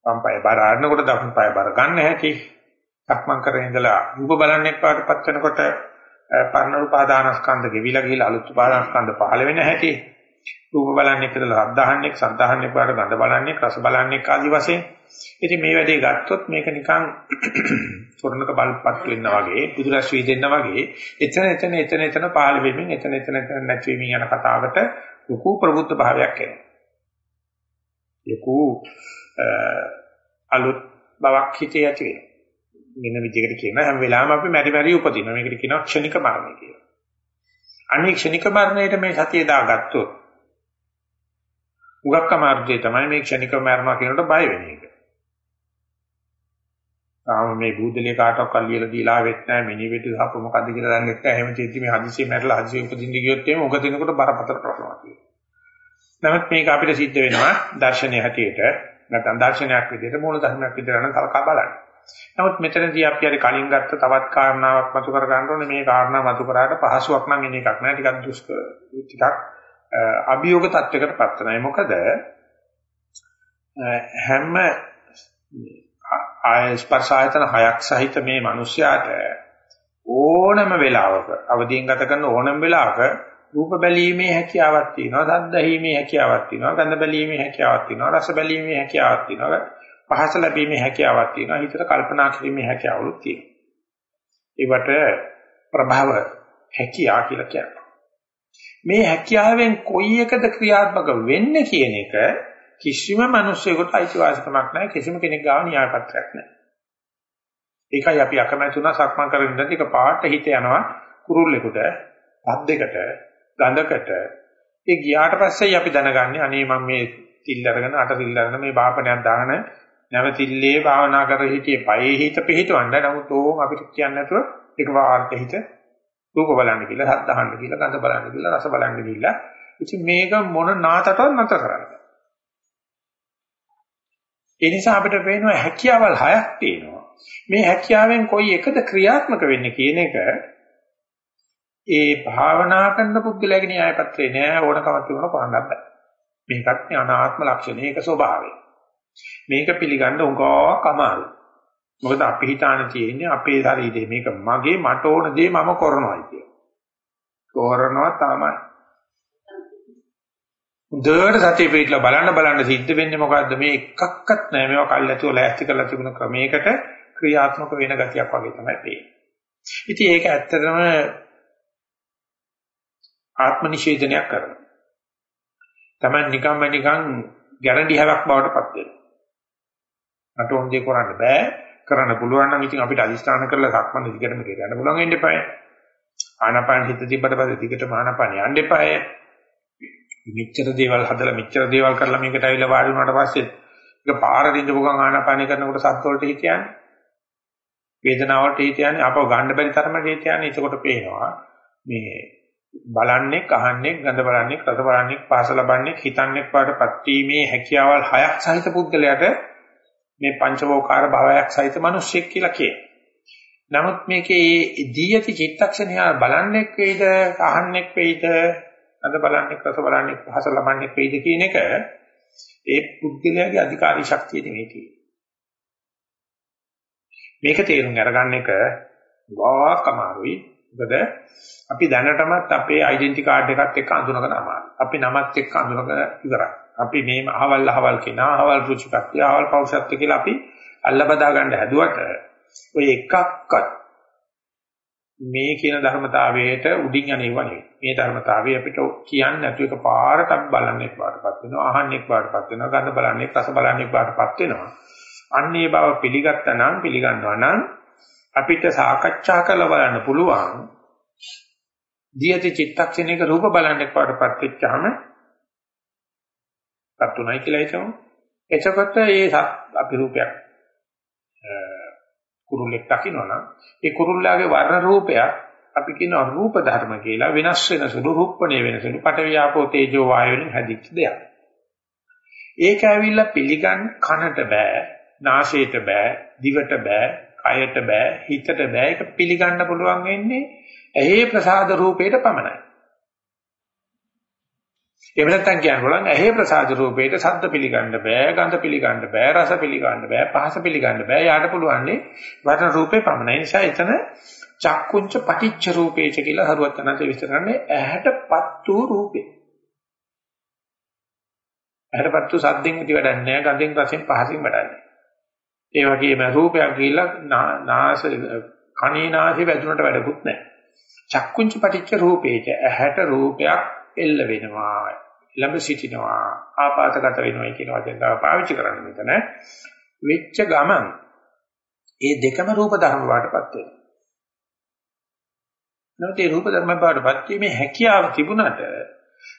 වම් පාය බර අරනකොට දකුණු පාය බර ගන්න හැටි. සක්මන් කරගෙන ඉඳලා රූප බලන්නේ පාටපත් වෙනකොට පරණ උපාදානස්කන්ධ ගෙවිලා ගිහිලා අලුත් උපාදානස්කන්ධ පහළ වෙන හැටි රූප බලන්නේ කියලා සද්ධාහන්නේ සද්ධාහන්නේ පාට ගඳ බලන්නේ රස බලන්නේ ආදි වශයෙන් ඉතින් මේ වැඩේ ගත්තොත් මේක නිකන් සොරණක බලපත් වෙනවා වගේ බුදුරස් වී දෙන්න වගේ එතන එතන එතන එතන පහළ වෙමින් එතන එතන එතන නැති වෙමින් යන කතාවට ලොකු ප්‍රබුද්ධ භාවයක් එනවා ලොකු අලුත් බවක් හිතේ ඇති වෙනවා වෙන විදිහකට කියන හැම වෙලාවෙම අපි මෙරි මෙරි උපදිනවා. මේකට කියනවා ක්ෂණික මරණය කියලා. අනේ ක්ෂණික මරණයට මේ සතිය දාගත්තොත් උගක්ක මාර්ගය තමයි මේ ක්ෂණික මරණය කියනකොට බය වෙන එක. ආම මේ බුද්ධලිය කාටවත් කල්ලියලා දීලා වෙත් නැහැ මිනි වෙටි සාප මොකද්ද කියලා දන්නේ නැහැ. එහෙම චේති මේ හදිසියෙ මැරලා හදිසියෙ උපදින්න ගියොත් එහෙම උග දිනකොට බරපතල ප්‍රශ්නයක් තියෙනවා. නමුත් මේක අපිට සිද්ධ වෙනවා දර්ශනීය හැටියට නැත්නම් දර්ශනයක් විදිහට මූල ධර්මයක් විදිහට නම් කලකා බලන්න. නමුත් මෙතනදී අපි අර කලින් ගත්ත තවත් කාරණාවක් මතු කර ගන්න ඕනේ මේ කාරණා මතු කරාට පහසුවක් නම් එන එකක් නෑ ටිකක් දුෂ්කර ටිකක් අභියෝග තත්වයකට පත් වෙනයි මොකද හැම ආය ස්පර්ශ ආයතන හයක් සහිත මේ මිනිස්යාට ඕනම වෙලාවක අවදීන් ගත කරන ඕනම වෙලාවක රූප බැලීමේ හැකියාවක් තියෙනවා සද්ද ඇහිීමේ හැකියාවක් තියෙනවා ගන්ධ බැලීමේ හැකියාවක් තියෙනවා රස බැලීමේ හැකියාවක් තියෙනවා පහස ලැබීමේ හැකියාවක් තියෙනවා හිතට කල්පනා කිරීමේ හැකියාවලුත් තියෙනවා. ඒවට ප්‍රභව හැකියාව කියලා කියනවා මේ හැකියාවෙන් කොයි එකද ක්‍රියාත්මක වෙන්නේ කියන එක කිසිම මිනිසෙකුට අයිතිවාසිකමක් නැහැ. කිසිම කෙනෙක් ගාව න්‍යාය පත්‍රයක් නැහැ. ඒකයි අපි අකමැති වුණා සක්මන් කරගෙන ඉඳන් ඒක පාට හිත යනවා කුරුල්ලෙකුට පද්දෙකට ගඳකට. ඒ ගියාට පස්සේ අපි දැනගන්නේ අනේ මම මේ තිල් අරගෙන අට තිල් අරගෙන මේ බාපණයක් දාන නැවතිල්ලේ භාවනා කර හිටියේ. පයේ හිත පිහිටවන්න. නමුත් ඕම් අපිට කියන්නේ නැතුව ඒක වාර්ථ හිත රූප බලන්න කියලා සද්ද අහන්න කියලා ගඳ බලන්න කියලා රස බලන්න කියලා ඉතින් මේක මොන නාතටවත් නැතර කරන්නේ. ඒ නිසා අපිට පේනවා හැකියාවල් හයක් තියෙනවා. මේ හැකියාවෙන් කොයි එකද ක්‍රියාත්මක වෙන්නේ කියන එක ඒ භාවනා කරන පුද්ගලයාගේ න්‍යාය පත්‍රේ නෑ ඕනකමක් තිබුණ කරන්නත් බෑ. මේකත් අනාත්ම ලක්ෂණ ඒක ස්වභාවය. මේක පිළිගන්න උගාවක් අමාරුයි. මොකද අපි හිතාන තියෙන්නේ අපේ ශරීරේ මේක මගේ මට ඕන දේ මම කරනවායි කියලා. කරනවා තමයි. හොඳට සතිය පිටලා බලන්න බලන්න සිද්ධ වෙන්නේ මොකද්ද මේ එකක්වත් නැහැ මේවා කල්ැතුව ලෑස්ති කරලා තිබුණ ක්‍රමයකට ක්‍රියාත්මක වෙන ගතියක් වගේ තමයි පේන්නේ. ඉතින් ඒක ඇත්තටම ආත්ම නිෂේධනයක් කරනවා. Taman නිකම්ම නිකන් ගැරන්ටි හැවක් බවට පත් වෙනවා. මට ඕන දේ කරන්න බෑ. කරන්න පුළුවන් නම් ඉතින් අපිට අදිස්ථාන කරලා සක්මන් දිගටම කරන්න පුළුවන් වෙන්න එපායි. ආනාපාන හිත තිබ්බට පස්සේ දිගටම ආනාපාන යන්න එපායි. මෙච්චර දේවල් හදලා මෙච්චර දේවල් කරලා මේකට ඇවිල්ලා වාඩි වුණාට පස්සේ ඒක පාර රින්දපු ගමන් ආනාපාන කරනකොට සත් වලට හිත යන්නේ. වේදනාවට හිත යන්නේ අපව ගන්න බැරි තරමට හිත යන්නේ. එතකොට පේනවා මේ බලන්නේ, අහන්නේ, ගඳ බලන්නේ, රස බලන්නේ, පාස ලබන්නේ, හිතන්නේ පාටපත් වීමේ හැකියාවල් හයක් සහිත පුද්ගලයාට මේ පංචවෝකාර භාවයක් සහිත මිනිස්සෙක් කියලා කියනවා. නමුත් මේකේ දීයති චිත්තක්ෂණය බලන්නෙක් වේද, අහන්නෙක් වේද, අද බලන්නේ, රස බලන්නේ, පාස ලබන්නේ වේද කියන එක ඒ පුද්ගලයාගේ අධිකාරී ශක්තිය නෙවෙයි තියෙන්නේ. මේක තේරුම් අරගන්න එක වාක් අමාරුයි. මොකද අපි දැනටමත් අපේ ඩෙන්ටි කාඩ් එකත් එක්ක අඳුනගෙන අමාරුයි. අපි නමත් එක්ක අඳුනගෙන ඉවරයි. අපි මේ අහවල් අහවල් කෙනා අහවල් රුචිකත්වය අහවල් පෞෂත්වය කියලා අපි අල්ල බදා ගන්න හැදුවට ඔය එකක්වත් මේ කියන ධර්මතාවයට උඩින් යන්නේව නෙවෙයි. මේ ධර්මතාවය අපිට කියන්නේ නැතු එක පාරට අපි බලන්නේ පාටපත් වෙනවා, අහන්නේ පාටපත් වෙනවා, ගඳ බලන්නේ, රස බලන්නේ පාටපත් වෙනවා. අන්නේ බව පිළිගත්තා නම් පිළිගන්නවා නම් අපිට සාකච්ඡා කරලා බලන්න පුළුවන්. දියති චිත්තක්ෂණයක රූප බලන්නේ පාටපත් වෙච්චාම සතුණයි කියලා හිතමු. එතකොට ඒ අපි රූපයක් කුරුල්ලෙක් දකින්නවනම් ඒ කුරුල්ලාගේ වර්ණ රූපයක් අපි කියනවා රූප ධර්ම කියලා වෙනස් වෙන සුළු රූපණේ වෙන සුළු පටවියාපෝ තේජෝ වායුවෙන් හැදිච්ච දෙයක්. ඒක ඇවිල්ලා පිළිගන්න කනට බෑ, නාසයට බෑ, දිවට බෑ, කයට බෑ, හිතට බෑ. ඒක පිළිගන්න පුළුවන් වෙන්නේ ඇහි ප්‍රසාද රූපයට පමණයි. එහෙම නැත්නම් කියන්න පුළුවන් ඇහි ප්‍රසාද රූපේට ශබ්ද පිළිගන්න බෑ, ගන්ධ පිළිගන්න බෑ, රස පිළිගන්න බෑ, පහස පිළිගන්න බෑ. යාට පුළුවන්නේ වර්ණ රූපේ පමණයි. නිසා එතන චක්කුංච පටිච්ච රූපේච කියලා හරුවත් නැත විස්තර කරන්නේ ඇහැටපත් වූ රූපේ. ඇහැටපත් වූ සද්දෙන් ඉති වැඩක් නෑ, ගන්ධෙන් රසෙන් පහසින් වැඩක් නෑ. ඒ වගේම රූපයක් ගිහිල්ලා නාස කණේ නාසෙ වැදුනට වැඩකුත් නෑ. චක්කුංච පටිච්ච රූපේච ඇහැට රූපයක් එල්ල වෙනවා ළඟ සිටිනවා ආපాతගත වෙනවා කියන වචන තමයි පාවිච්චි කරන්නේ මෙතන. වෙච්ච ගමන් ඒ දෙකම රූප ධර්ම වලටපත් වෙනවා. නැවත ඒ රූප ධර්ම බවටපත් වීමේ හැකියාව තිබුණට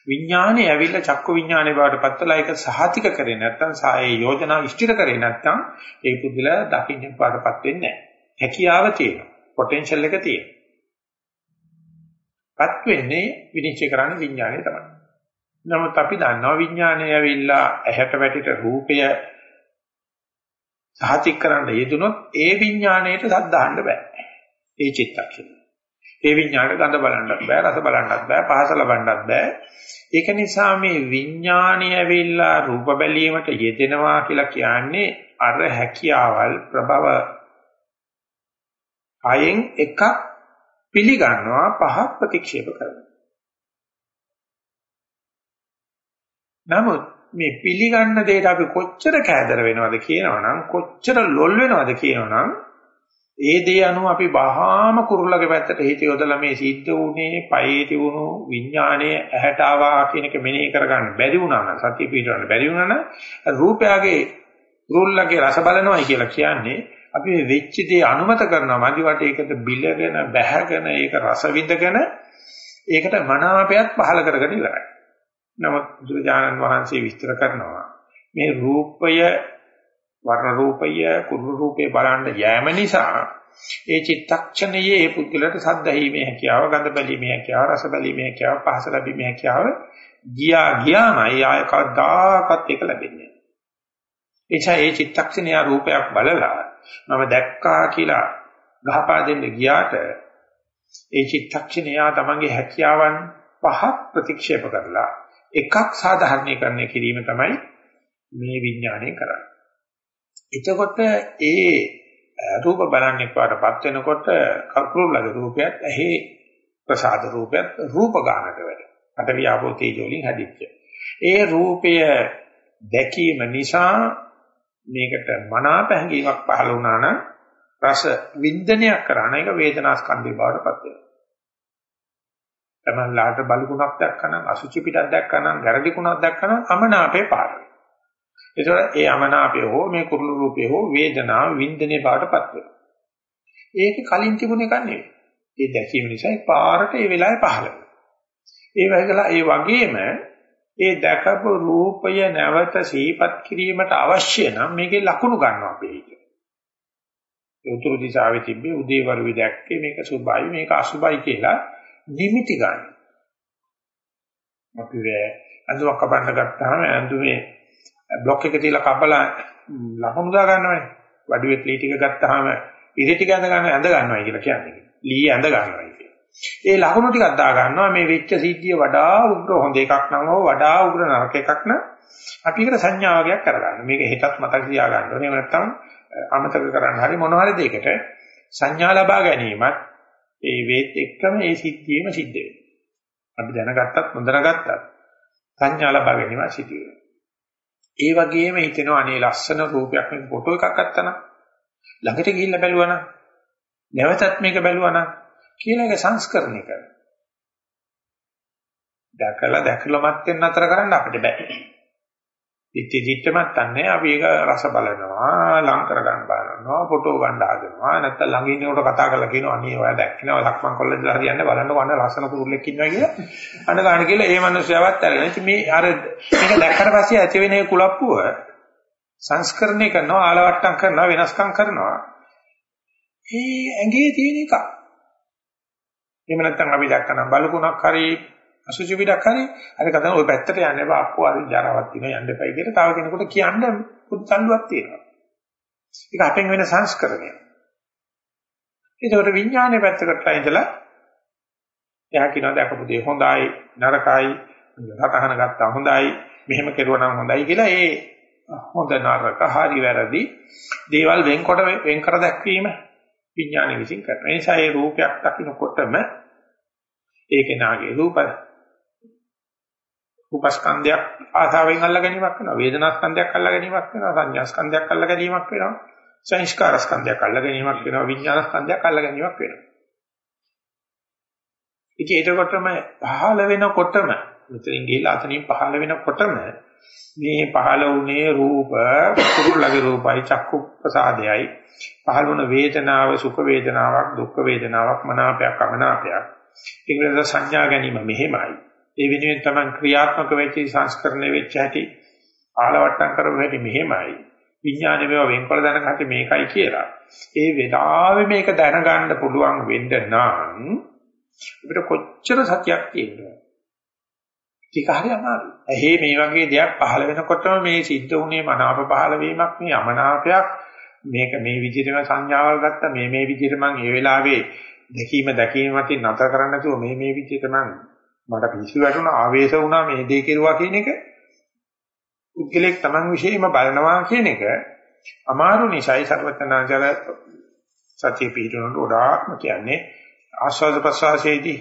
විඥානය ඇවිල්ලා චක්කු විඥානය බවටපත් වෙලා ඒක සහතික කරේ නැත්නම් සායේ යෝජනා ඉෂ්ටිර කරේ නැත්නම් ඒ පුදුලා දකින්න බවටපත් වෙන්නේ නැහැ. හැකියාව තියෙනවා. පොටෙන්ෂල් එක තියෙනවා. පත් වෙන්නේ විනිශ්චය කරන්න විඥානය තමයි. නමුත් අපි දන්නවා විඥානය ඇවිල්ලා ඇහැට වැටිට රූපය සහතික කරන්න යෙදුනොත් ඒ විඥාණයට සද්දාන්න බෑ. ඒ චිත්තක්ෂණය. ඒ විඥාණයට ගඳ බලන්නත් බෑ, රස බලන්නත් බෑ, පහස ලබන්නත් බෑ. ඒක නිසා මේ විඥාණය ඇවිල්ලා රූප බැලීමට යෙදෙනවා කියලා කියන්නේ අර හැකියාවල් ප්‍රබව අයෙන් එකක් පිළිගන්නවා පහක් ප්‍රතික්ෂේප කරනවා. නමුත් මේ පිළිගන්න දෙයට අපි කොච්චර කෑදර වෙනවද කියනවනම් කොච්චර ලොල් වෙනවද කියනවනම් ඒ දේ අනුව අපි බහාම කුරුල්ලගේ පැත්තට හිත යොදලා මේ සිද්ධ වුණේ පයේ තිබුණු විඥානයේ ඇහැට ආවා කියන එක මෙනෙහි කරගන්න බැරි වුණා නම් සතිය පිටවන්න බැරි වුණා නම් රූපයගේ කුරුල්ලගේ රස බලනවායි කියලා කියන්නේ අපි මේ වෙච්ච දේ අනුමත කරනවා. මදි වටේකට බිලගෙන බැහැගෙන ඒක රස විඳගෙන ඒකට මනාපයත් පහල කරගෙන ඉවරයි. නමුත් බුදුරජාණන් වහන්සේ විස්තර කරනවා මේ රූපය වර්ණ රූපය කුරු රූපේ බලන්න යෑම නිසා ඒ චිත්තක්ෂණයේ ඒ පුද්ගලට සද්දැහිමේ හැකියාව ගඳ බැලීමේ හැකියාව රස බැලීමේ හැකියාව පහස ලැබීමේ හැකියාව ගියා ගියාමයි ආය කවදාකවත් ඒක ලැබෙන්නේ එචා ඒ චිත්තක්ෂණය රූපයක් බලලා මම දැක්කා කියලා ගහපා දෙන්න ගියාට ඒ චිත්තක්ෂණය තමන්ගේ හැකියාවන් පහක් ප්‍රතික්ෂේප කරලා එකක් සාධාරණීකරණය කිරීම තමයි මේ විඥාණය කරන්නේ. එතකොට ඒ රූප බලන්නේ පාටපත් වෙනකොට කකුරුලගේ රූපයත් ඇහි ප්‍රසාද රූපයත් රූප ගන්නට වැඩ. අට වියාපෝ තේජෝ වලින් හැදිච්ච. ඒ රූපය දැකීම නිසා මේකට මනාප හැඟීමක් පහළ වුණා නම් රස වින්දනයක් කරන එක වේදනා ස්කන්ධය බවට පත් වෙනවා. තමන්ලාට බලුණක් දැක්කනම් අසුචි පිටක් දැක්කනම් ගැරඩි කුණක් දැක්කනම් අමනාපේ පාර වෙනවා. ඒතකොට ඒ අමනාපය හෝ මේ කුරුළු රූපය හෝ වේදනාව වින්දනේ බවට පත් වෙනවා. ඒක කලින් තිබුණ එකක් නෙවෙයි. ඒ දැකීම නිසා පාරට ඒ වෙලාවේ පහළ වෙනවා. ඒ වගේලා ඒ වගේම ඒ දැකපු රූපය නැවත සිහිපත් කිරීමට අවශ්‍ය නම් මේකේ ලකුණු ගන්නවා අපි ඒක. උතුරු දිශාවේ තිබ්බේ උදේවරු දැක්කේ මේක සුභයි මේක අසුභයි කියලා නිමිති ගන්න. අපි වේ අඳුවක් කපන්න ගත්තාම ඇඳුමේ બ્લોක් එක තියලා කපලා ලකුණු දා ගන්නවනේ. වඩුවේ ක්ලී ටික ගත්තාම ඉරි ටික ඇඳ ගන්න ඇඳ ගන්නවයි කියලා කියන්නේ. ලී ඇඳ ගන්නවයි කියන්නේ. ඒ ලකුණු ටිකක් දා ගන්නවා මේ වෙච්ච සිද්ධිය වඩා උග්‍ර හොඳ එකක් නම් හෝ වඩා උග්‍ර නරක එකක් නම් අපි ඒකට සංඥා වගේක් කරගන්න. මේක හෙටත් මතක තියා ගන්න ඕනේ. නැත්නම් අමතක කරන්න හරි මොන හරි දෙයකට සංඥා ලබා ගැනීමත් ඒ වේත් එක්කම ඒ සිද්ධියම සිද්ධ වෙනවා. අපි දැනගත්තත් නොදැනගත්තත් සංඥා ලබා ගැනීම සිද්ධ වෙනවා. ඒ වගේම හිතෙනවා අනේ ලස්සන රූපයක් මේ ෆොටෝ එකක් ගත්තා නම් ළඟට ගිහිල්ලා බැලුවා නම් නැවතත් මේක බැලුවා නම් කියලා එක සංස්කරණය කරනවා. දැකලා දැකලා මත් වෙන අතර කරන්න අපිට බෑ. ඉති දිට්ඨමත් නැහැ අපි ඒක රස බලනවා ලං කර ගන්න බලනවා ෆොටෝ ගන්න හදනවා. නැත්නම් ළඟ ඉන්නකොට කතා කරලා කියනවා අනේ ඔයා දැක්කනවා ලක්මන් කොල්ලේදලා හරියන්නේ? බලන්නකො අන්න ලස්සන කුරුල්ලෙක් ඉන්නවා කියලා. අන්න ගන්න කියලා ඒ මිනිස්සයවත් අරගෙන ඉතින් මේ අර මේක දැක්කට පස්සේ ඇති වෙන කුලප්පුව සංස්කරණය කරනවා ආලවට්ටම් කරනවා වෙනස්කම් කරනවා. ඒ ඇඟේ තියෙන එක. එහෙම නැත්නම් අපි දැක්කනම් බලකුණක් හරි අසුචි පිටක් හරි අර කතන ওই පැත්තට යන්න එපා අක්කෝ අර ජරාවක් තියෙනවා යන්න එපයි කියලා තව කෙනෙකුට කියන්න පුදුතල්ලුවක් තියෙනවා. ඒක අපෙන් වෙන සංස්කරණය. ඒකට විඥානයේ පැත්තකට ඉඳලා එයා කියනවා දැකපු දේ හොඳයි නරකයි රතහන ගත්තා හොඳයි මෙහෙම කෙරුවා නම් හොඳයි කියලා ඒ හොඳ නරක හරි වැරදි දේවල් වෙන්කොට වෙන් කර දැක්වීම විඥානය විසින් කරනවා. ඒ නිසා ඒ රූපයක් දකින්නකොටම ඒකේ නාගේ රූප රූපස්කන්ධයක් ආසාවෙන් අල්ලා ගැනීමක් වෙනවා. වේදනාස්කන්ධයක් අල්ලා ගැනීමක් වෙනවා. සංඥාස්කන්ධයක් අල්ලා ගැනීමක් වෙනවා. සංස්කාරස්කන්ධයක් අල්ලා ගැනීමක් වෙනවා. විඥානස්කන්ධයක් අල්ලා ගැනීමක් වෙනවා. ඉතින් ඒකකොටම පහළ වෙනකොටම මෙතනින් ගිහිල්ලා අතනින් පහළ වෙනකොටම මේ පහළ වුණේ රූප කුරුල්ලගේ රූපයි චක්කු ප්‍රසාදයයි පහළ වුණ වේදනාව සුඛ වේදනාවක් දුක්ඛ වේදනාවක් මනාපයක් අමනාපයක්. ඒකවල සංඥා ගැනීම මෙහෙමයි. ඒ වෙනුවෙන් තමයි ක්‍රියාත්මක වෙච්ච සංස්කරණය වෙච්ච හැටි ආලවට්ටම් කරපු හැටි මෙහෙමයි. විඥානය මේවා වෙන්කොල දැනගන්න මේකයි කියලා. ඒ වෙලාවෙ මේක දැනගන්න පුළුවන් වෙන්න නම් අපිට කොච්චර සතියක් තියෙනවද? ටික හරි අමාරුයි. ඇහි මේ වගේ දෙයක් පහළ වෙනකොටම මේ සිද්ධ වුණේ මනාප පහළ වීමක් නේ අමනාපයක්. මේක මේ විදිහටම සංඥාවල් ගත්තා මේ මේ විදිහට මම ඒ වෙලාවේ දැකීම දැකීම මතින් නතර කරන්න නැතුව මේ මේ විදිහට මම මට පිස්සු වැටුණා ආවේශ වුණා මේ දේ කෙරුවා කියන එක. උද්ගලෙක් Taman විශේෂයෙන්ම බලනවා කියන එක අමාරු නිසායි සර්වඥාචාර සත්‍ය පිටුනට උදාහරණ කියන්නේ. ආස්වාද ප්‍රසවාසයේදී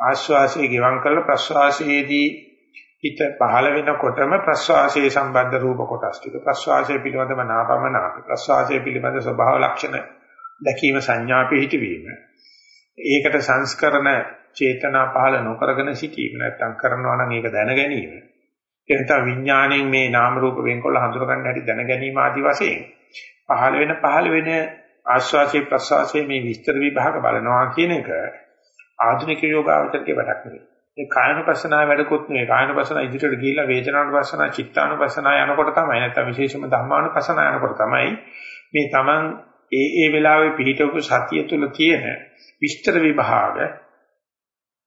ආස්වාසයේ ගිවන් කළ ප්‍රසවාසයේදී හිත පහළ වෙනකොටම ප්‍රසවාසයේ සම්බන්ධ රූප කොටස් ටික ප්‍රසවාසයේ පිළිබඳව නාපමනාප ප්‍රසවාසයේ පිළිබඳ ස්වභාව ලක්ෂණ දැකීම සංඥා පිහිටවීම. ඒකට සංස්කරණ චේතනා පහළ නොකරගෙන සිටීම නැත්තම් කරනවා නම් ඒක දැන ගැනීම. ඒ නැත්නම් විඥාණයෙන් මේ නාම රූප වෙන්කොල්ල හඳුර ගන්න හැටි දැන ගැනීම ආදි වශයෙන් පහළ වෙන පහළ වෙන ආස්වාසේ ප්‍රසවාසයේ මේ විස්තර විභාග බලනවා කියන එක ආධුනික යෝගාවචරකේ වැඩක් නෙවෙයි. ඒ කායනුපස්සනාව වැඩකුත් නෙවෙයි. කායනුපස්සන ඉදිරියට ගිහිල්ලා වේදනානුපස්සන, චිත්තානුපස්සන යනකොට තමයි නැත්නම් විශේෂම ධම්මානුපස්සන යනකොට තමයි මේ Taman ඒ ඒ වෙලාවේ පිළිටවපු සතිය තුල තියෙන විස්තර විභාග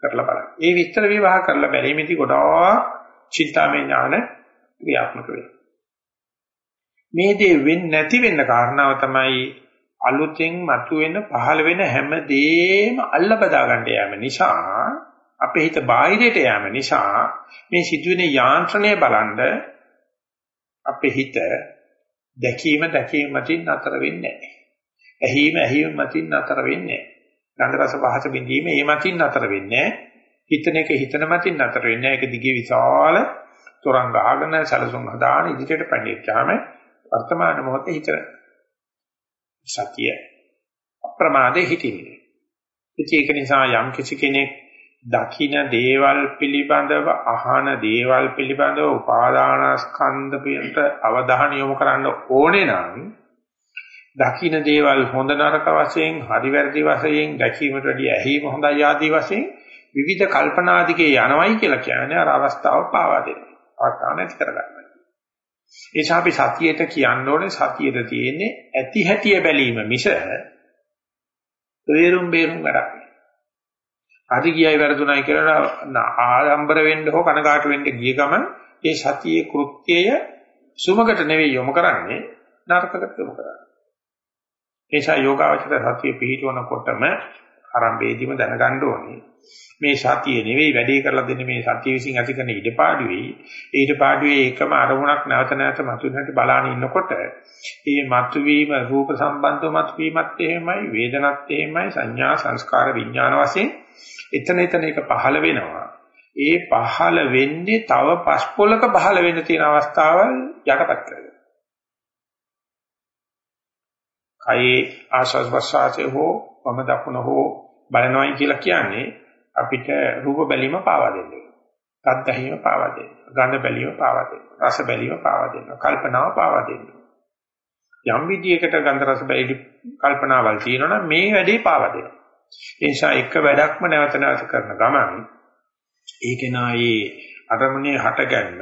කරලා බලන්න. ඒ විස්තර විවාහ කරලා බැලීමේදී ගොඩාක් චින්තාමය ඥාන ක්‍රියාත්මක වෙනවා. මේ දේ වෙන්නේ නැති වෙන්න කාරණාව තමයි අලුතෙන් මතුවෙන පහළ වෙන හැම දෙයක්ම අල්ල බදා ගන්න යාම නිසා අපේ හිත බාහිරයට යාම නිසා මේ සිදුවෙන යාන්ත්‍රණය බලන්ඩ අපේ හිත දැකීම දැකීම මතින් නතර වෙන්නේ නැහැ. ඇහිම ඇහිම මතින් නතර වෙන්නේ නැහැ. ගන්ධ රස පහස බිඳීම ඒ මතින් නතර වෙන්නේ නැහැ. හිතන එක හිතන මතින් නතර වෙන්නේ නැහැ. ඒක දිගේ විශාල තොරන් ගහගෙන සැලසුම් හදාන ඉදිරියට පැමිණෙච්චාම වර්තමාන මොහොතේ හිත සතිය අප්‍රමාදේ හිතින්නේ. ඒක නිසා යම් කිසි කෙනෙක් දකින දේවල් පිළිබඳව අහන දේවල් පිළිබඳව උපාදානස්කන්ධ පිට අවධානය යොමු කරන්න ඕනේ නම් දකින දේවල් හොඳ නරක වශයෙන් හරි වැරදි වශයෙන් දැකීමට වැඩිය ඇහිම හොඳයි ආදී වශයෙන් විවිධ කල්පනාදිකේ යනවයි කියලා කියන්නේ අර අවස්ථාව පාවා දෙනවා. අවස්ථාව නැති කරගන්නවා. ඒ නිසා අපි සතියේට කියන්න ඕනේ සතියේට තියෙන්නේ ඇති හැටිය බැලීම මිස තේරුම් බේරුම් වැඩක් හරි ගියයි වැරදුණයි කියලා ආඩම්බර වෙන්න හෝ කනකාට වෙන්න ගිය ගමන් ඒ සතියේ කෘත්‍යය සුමකට නෙවෙයි යොමු කරන්නේ නරකකට යොමු කරන්නේ. ඒ නිසා යෝගාවචර සතිය පිහිටවනකොටම ආරම්භයේදීම දැනගන්න ඕනේ මේ සතිය නෙවෙයි වැඩේ කරලා දෙන්නේ මේ සතිය විසින් ඇති කරන ඊටපාඩුවේ ඊටපාඩුවේ එකම අරමුණක් නැවත නැවත මතුවෙනට බලාන ඉන්නකොට මේ මතුවීම රූප සම්බන්ධව මතුවීමත් එහෙමයි වේදනත් එහෙමයි සංඥා සංස්කාර විඥාන වශයෙන් එතන එතන එක පහළ වෙනවා. ඒ පහළ වෙන්නේ තව පස්පොලක පහළ වෙන්න තියෙන අවස්ථාවල් යටපත් කරගන්න. කයේ ආශස් වස්සාසේ හෝ වම දකුණ හෝ බලනවායි කියලා කියන්නේ අපිට රූප බැලීම පාවා දෙන්නේ. තත් ගැහිම පාවා දෙන්න. ගඳ බැලීම පාවා දෙන්න. රස බැලීම පාවා දෙන්න. කල්පනාව පාවා දෙන්න. යම් විදියකට ගන්ධ රස බැලී කල්පනාවල් තියෙනවනම් මේ වැඩේ පාවා දෙනවා. ඒ නිසා එක වැඩක්ම නැවත නැවත කරන ගමන් ඒකේ නායේ අරමුණේ හටගන්න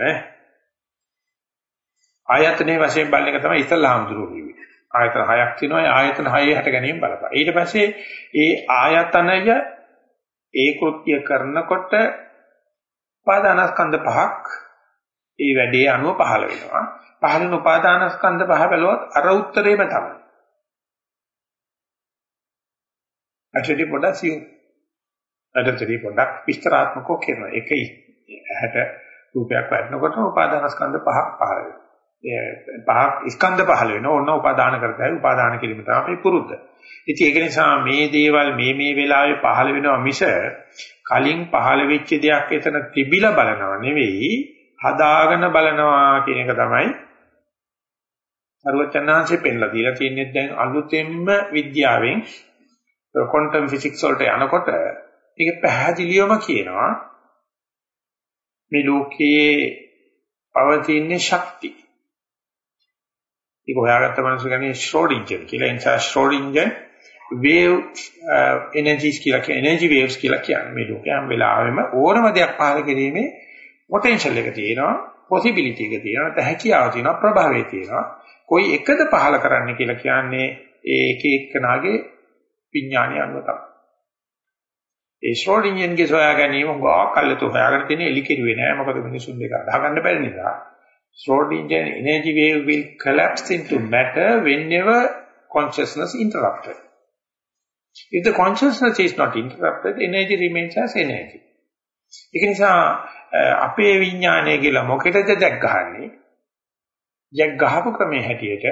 ආයතනයේ වශයෙන් බලන එක තමයි ඉස්ලාම් දුරුව කියන්නේ. ආයතන හයක් තියෙනවා. ඒ ආයතන හයේ හට ගැනීම බලපන්. ඊට පස්සේ ඒ ආයතනය ඒ කෘත්‍ය කරනකොට උපාදානස්කන්ධ පහක් ඒ වැඩේ අනුව පහළ වෙනවා. පහළ වෙන උපාදානස්කන්ධ පහ බැලුවොත් අර උත්තරේම තමයි. ඇටටි පොඩක් සියුම්. ඇටටි පොඩක් විස්තරාත්මකව කියනවා. ඒක ඇහැට රූපයක් වැටෙනකොට උපාදානස්කන්ධ පහක් පහළ වෙනවා. පහක් ස්කන්ධ පහළ වෙනවා. ඕන උපාදාන කරතයි උපාදාන කිරීම තමයි පුරුද්ද. ඉතින් ඒක නිසා මේ දේවල් මේ මේ වෙලාවේ පහළ වෙනවා මිස කලින් පහළ වෙච්ච දෙයක් එතන තිබිලා බලනව නෙවෙයි හදාගෙන බලනවා කියන එක තමයි අරුවචනාංශේ පෙන්ලා දීලා තියෙන්නේ දැන් අලුතෙන්ම විද්‍යාවෙන් ක්වොන්ටම් ෆිසික්ස් වලට යනකොට ඒක පැහැදිලිවම කියනවා මේ ලෝකයේ පවතින ශක්තිය ඒක හොයාගත්ත මනුස්සය කියන්නේ ශ්‍රෝඩින්ජර් කියලා. ඒ නිසා ශ්‍රෝඩින්ජර් wave uh, energies කියලා කියන energy waves කියලා කියන්නේ මේ ලෝකයේ හැම වෙලාවෙම ඕනම දෙයක් පහළ කිරීමේ potential එක තියෙනවා, possibility එක තියෙනවා, හැකියාව තියෙනවා, ප්‍රභාවය තියෙනවා. કોઈ එකද පහළ කරන්න කියලා කියන්නේ ඒ එක එක්කනාගේ විඥානය අනුව තමයි. ඒ ශ්‍රෝඩින්ජර්ගේ සොයා ගැනීම ගා කල්ලතු හොයාගෙන තියෙන එලි කෙරුවේ නෑ මොකද මිනිසුන් දෙක අදාගන්න බැරි නිසා Schrodinger energy wave will collapse into matter whenever consciousness interrupted. If the consciousness is not interrupted, energy remains as energy. ඒක නිසා අපේ විඥානය කියලා මොකටද දැක් ගහන්නේ? දැක් ගහපු ක්‍රමයේ හැටියට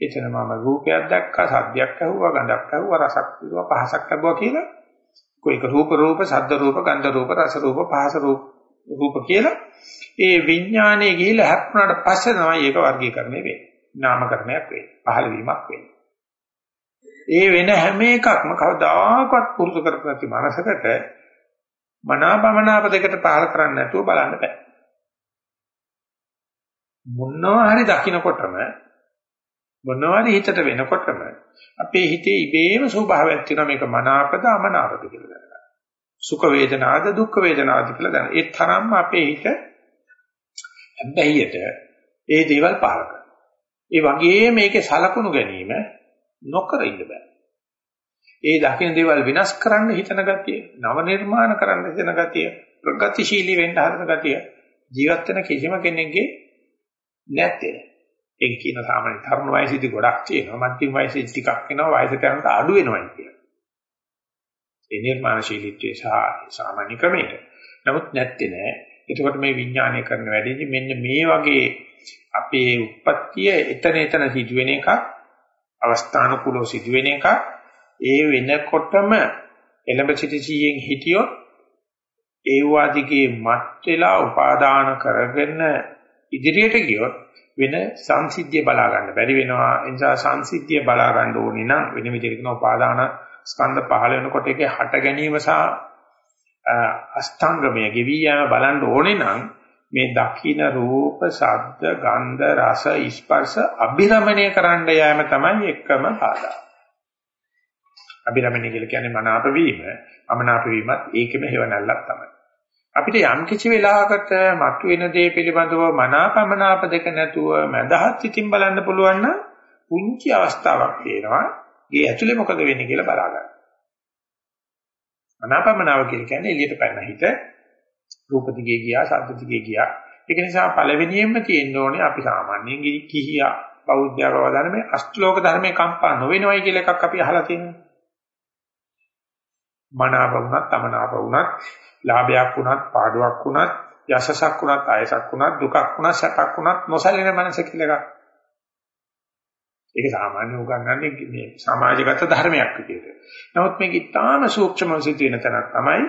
එතන මම රූපයක් දැක්කා, සද්දයක් ඇහුවා, ගඳක් ඇහුවා, රසක් පිළුවා, පහසක් ලැබුවා කියලා කොයික රූප රූප, ශබ්ද රූප, ගන්ධ රූප, රස රූප, පහස රූප රූප කියලා ඒ විඥානයේ ගිහිලා හැප්පුණාට පස්සේ තමයි ඒක වර්ගීකරණය වෙන්නේ. නාමකරණයක් වෙන්නේ. පහළ වීමක් වෙන්නේ. ඒ වෙන හැම එකක්ම කවදාකවත් පුරුදු කරපු නැති මනසකට මනාපමනාප දෙකට පහළ කරන්නේ නැතුව බලන්න බෑ. මොනවා හරි දකින්නකොටම මොනවා හරි හිතට වෙනකොටම අපේ හිතේ ඉබේම ස්වභාවයක් තියෙනවා මේක මනාපද අමනාපද කියලා ගන්න. සුඛ වේදනාද දුක්ඛ වේදනාද කියලා දැන. ඒ තරම්ම අපේ හිත හැබැයිට ඒ දේවල් පාර ඒ වගේ මේකේ සලකුණු ගැනීම නොකර ඉන්න බෑ. ඒ දකින්න දේවල් විනාශ කරන්න හිතන ගතිය, නව නිර්මාණ කරන්න හිතන ගතිය, ප්‍රගතිශීලී වෙන්න හදන ගතිය ජීවත් වෙන කිසිම කෙනෙක්ගේ නැත්තේ. ඒ කියන සාමාන්‍ය තරුණ වයසේදී ගොඩක් තියෙනවා. මධ්‍යම වයසේදී ටිකක් වෙනවා. වයසට යනකොට අඩු වෙනවා කියලා. ඒ නිර්මාණශීලීත්වයේ සහ සාමාන්‍ය ක්‍රමයට. නමුත් නැත්තේ නෑ. එතකොට මේ විඥානය කරන වැඩේදී මෙන්න මේ වගේ අපේ උප්පත්තිය එතන එතන සිදුවෙන එකක් අවස්ථානුකූලව සිදුවෙන එක ඒ වෙනකොටම එළඹ සිටි සීයෙන් හිටියොත් ඒ වාදිකේ මත් වෙලා උපාදාන කරගෙන ඉදිරියට ගියොත් වෙන සංසිද්ධිය බලා ගන්න බැරි වෙනවා ඒ නිසා සංසිද්ධිය බලා ගන්න ඕනේ නම් වෙන විදිහට කියන උපාදාන ස්කන්ධ පහළ වෙනකොට ඒකේ හට ගැනීම සහ අෂ්ටාංගමය ගෙවි යෑම බලන්න ඕනේ නම් මේ දකින්න රූප, ශබ්ද, ගන්ධ, රස, ස්පර්ශ අභිරමණය කරන්න යෑම තමයි එකම බාධා. අභිරමණය කියලා කියන්නේ මනාප වීම, අමනාප වීමත් ඒකෙම හේවණල්ලක් තමයි. අපිට යම් කිසි වෙලාවකට මතුවෙන දේ පිළිබඳව මනාපමනාප දෙක නැතුව මදහත් සිතින් බලන්න පුළුවන් නම් පුංචි අවස්ථාවක් තියෙනවා. ඒ ඇතුලේ මොකද වෙන්නේ කියලා බලා ගන්න. මනාපමනාව කියන්නේ එළියට පැන හිත රූප දිගේ ගියා, ශබ්ද දිගේ ගියා. ඒක නිසා පළවෙනියෙන්ම තියෙන්න ඕනේ අපි සාමාන්‍යයෙන් කිහියා බෞද්ධයව ධර්මයේ අෂ්ටලෝක ධර්මයේ කම්පා නොවෙනවයි කියලා එකක් අපි අහලා තියෙනවා. මනාප වුණත්, අමනාප වුණත්, ලාභයක් වුණත්, පාඩුවක් වුණත්, යසසක් වුණත්, ආයසක් වුණත්, දුකක් වුණත්, සැපක් වුණත් නොසලින මනස කියලා එකක්. ඒක සාමාන්‍ය උගන්වන්නේ මේ සමාජගත ධර්මයක් විදියට. නමුත් මේක ඉතාම සූක්ෂමව සිදුවෙන තැනක් තමයි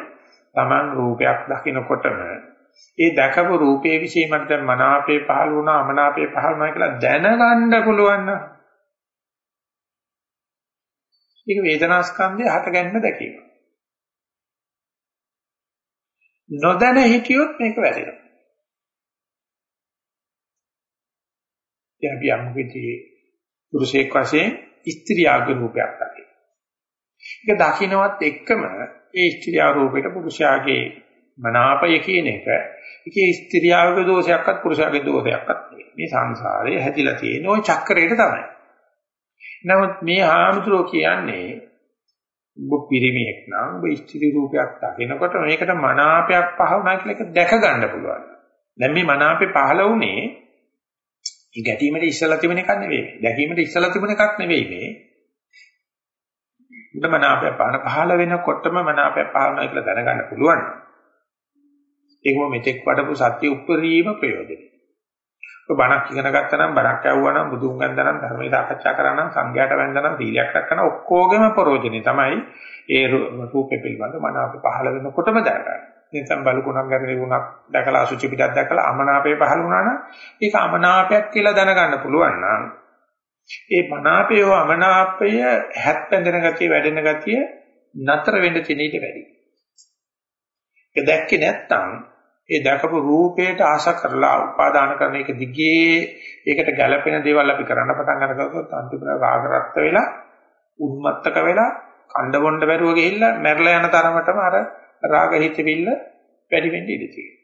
Taman රූපයක් දකිනකොටම ඒ දැකපු රූපයේ વિશે මට දැන් මනාපේ පහළ වුණා අමනාපේ පහළ වුණා කියලා දැනගන්න පුළුවන් නම් ඒක වේදනා ස්කන්ධය හටගන්න දැකීම. නොදැන හිටියොත් මේක වැරෙනවා. දැන් අපි අමුකෙදී පුරුෂයෙක් වශයෙන් ස්ත්‍රියාග රූපයක් දකිනවා. ඒක දකින්නවත් එක්කම ඒ ස්ත්‍රියා රූපයට පුරුෂයාගේ මනාපය කියන එක ඒකේ ස්ත්‍රියාගේ දෝෂයක්වත් පුරුෂයාගේ දෝෂයක්වත් නෙවෙයි. මේ සංසාරේ හැදිලා තියෙන ওই චක්‍රයට තමයි. නමුත් මේ ආමතුරෝ කියන්නේ ඔබ පිරිමියෙක් නම් ඔබ ස්ත්‍රී රූපයක් දකිනකොට මේකට මනාපයක් පහවුනා කියලා එක දැක ගන්න පුළුවන්. දැන් මේ මනාපේ පහළ වුණේ ඒ ගැටීමේ ඉස්සලා තිබෙන එකක් නෙවෙයි. දැකීමේ ඉස්සලා තිබෙන එකක් නෙවෙයි මේ. උඩ මනාපය පහන පහළ වෙනකොටම මනාපය පහළනවා කියලා දැනගන්න පුළුවන්. ඒකම මෙතෙක් වඩපු සත්‍ය උප්පරීම ප්‍රයෝජනයි. ඔබ බණක් ඉගෙන ගත්තා නම් බණක් ඇහුවා නම් බුදුන් ගන්දා නම් ධර්මයේ සාකච්ඡා කරා නම් සංඝයාට වැඳා නම් සීලයක් රැකන ඔක්කොගෙම ප්‍රයෝජනේ තමයි ඒ රූපේ පිළිබඳ මනාපය පහළ වෙනකොටම දැනගන්න. නැත්නම් බලුණක් ගැටලුණක් දැකලා අසුචි පිටක් දැකලා අමනාපය පහළ වුණා නම් ඒක අමනාපයක් කියලා දැනගන්න පුළුවන් නම් ඒ මනාපය අමනාපය හැත්පැඳෙන ගතිය වැඩෙන ගතිය නතර වෙන්න තියෙන ඊට වැඩි. ඒක දැක්කේ නැත්තම් ඒ දැකපු රූපයට ආශා කරලා උපාදාන කරන එක දිගේ ඒකට ගැළපෙන දේවල් අපි කරන්න පටන් ගන්නකොට අන්තිමට රාග රක්ත වෙලා උන්මත්තක වෙලා කණ්ඩ බොණ්ඩ බැරුව ගිහිල්ලා මැරලා යන තරමටම අර රාග හිතවිල්ල වැඩි වෙන්න ඉඩ තියෙනවා.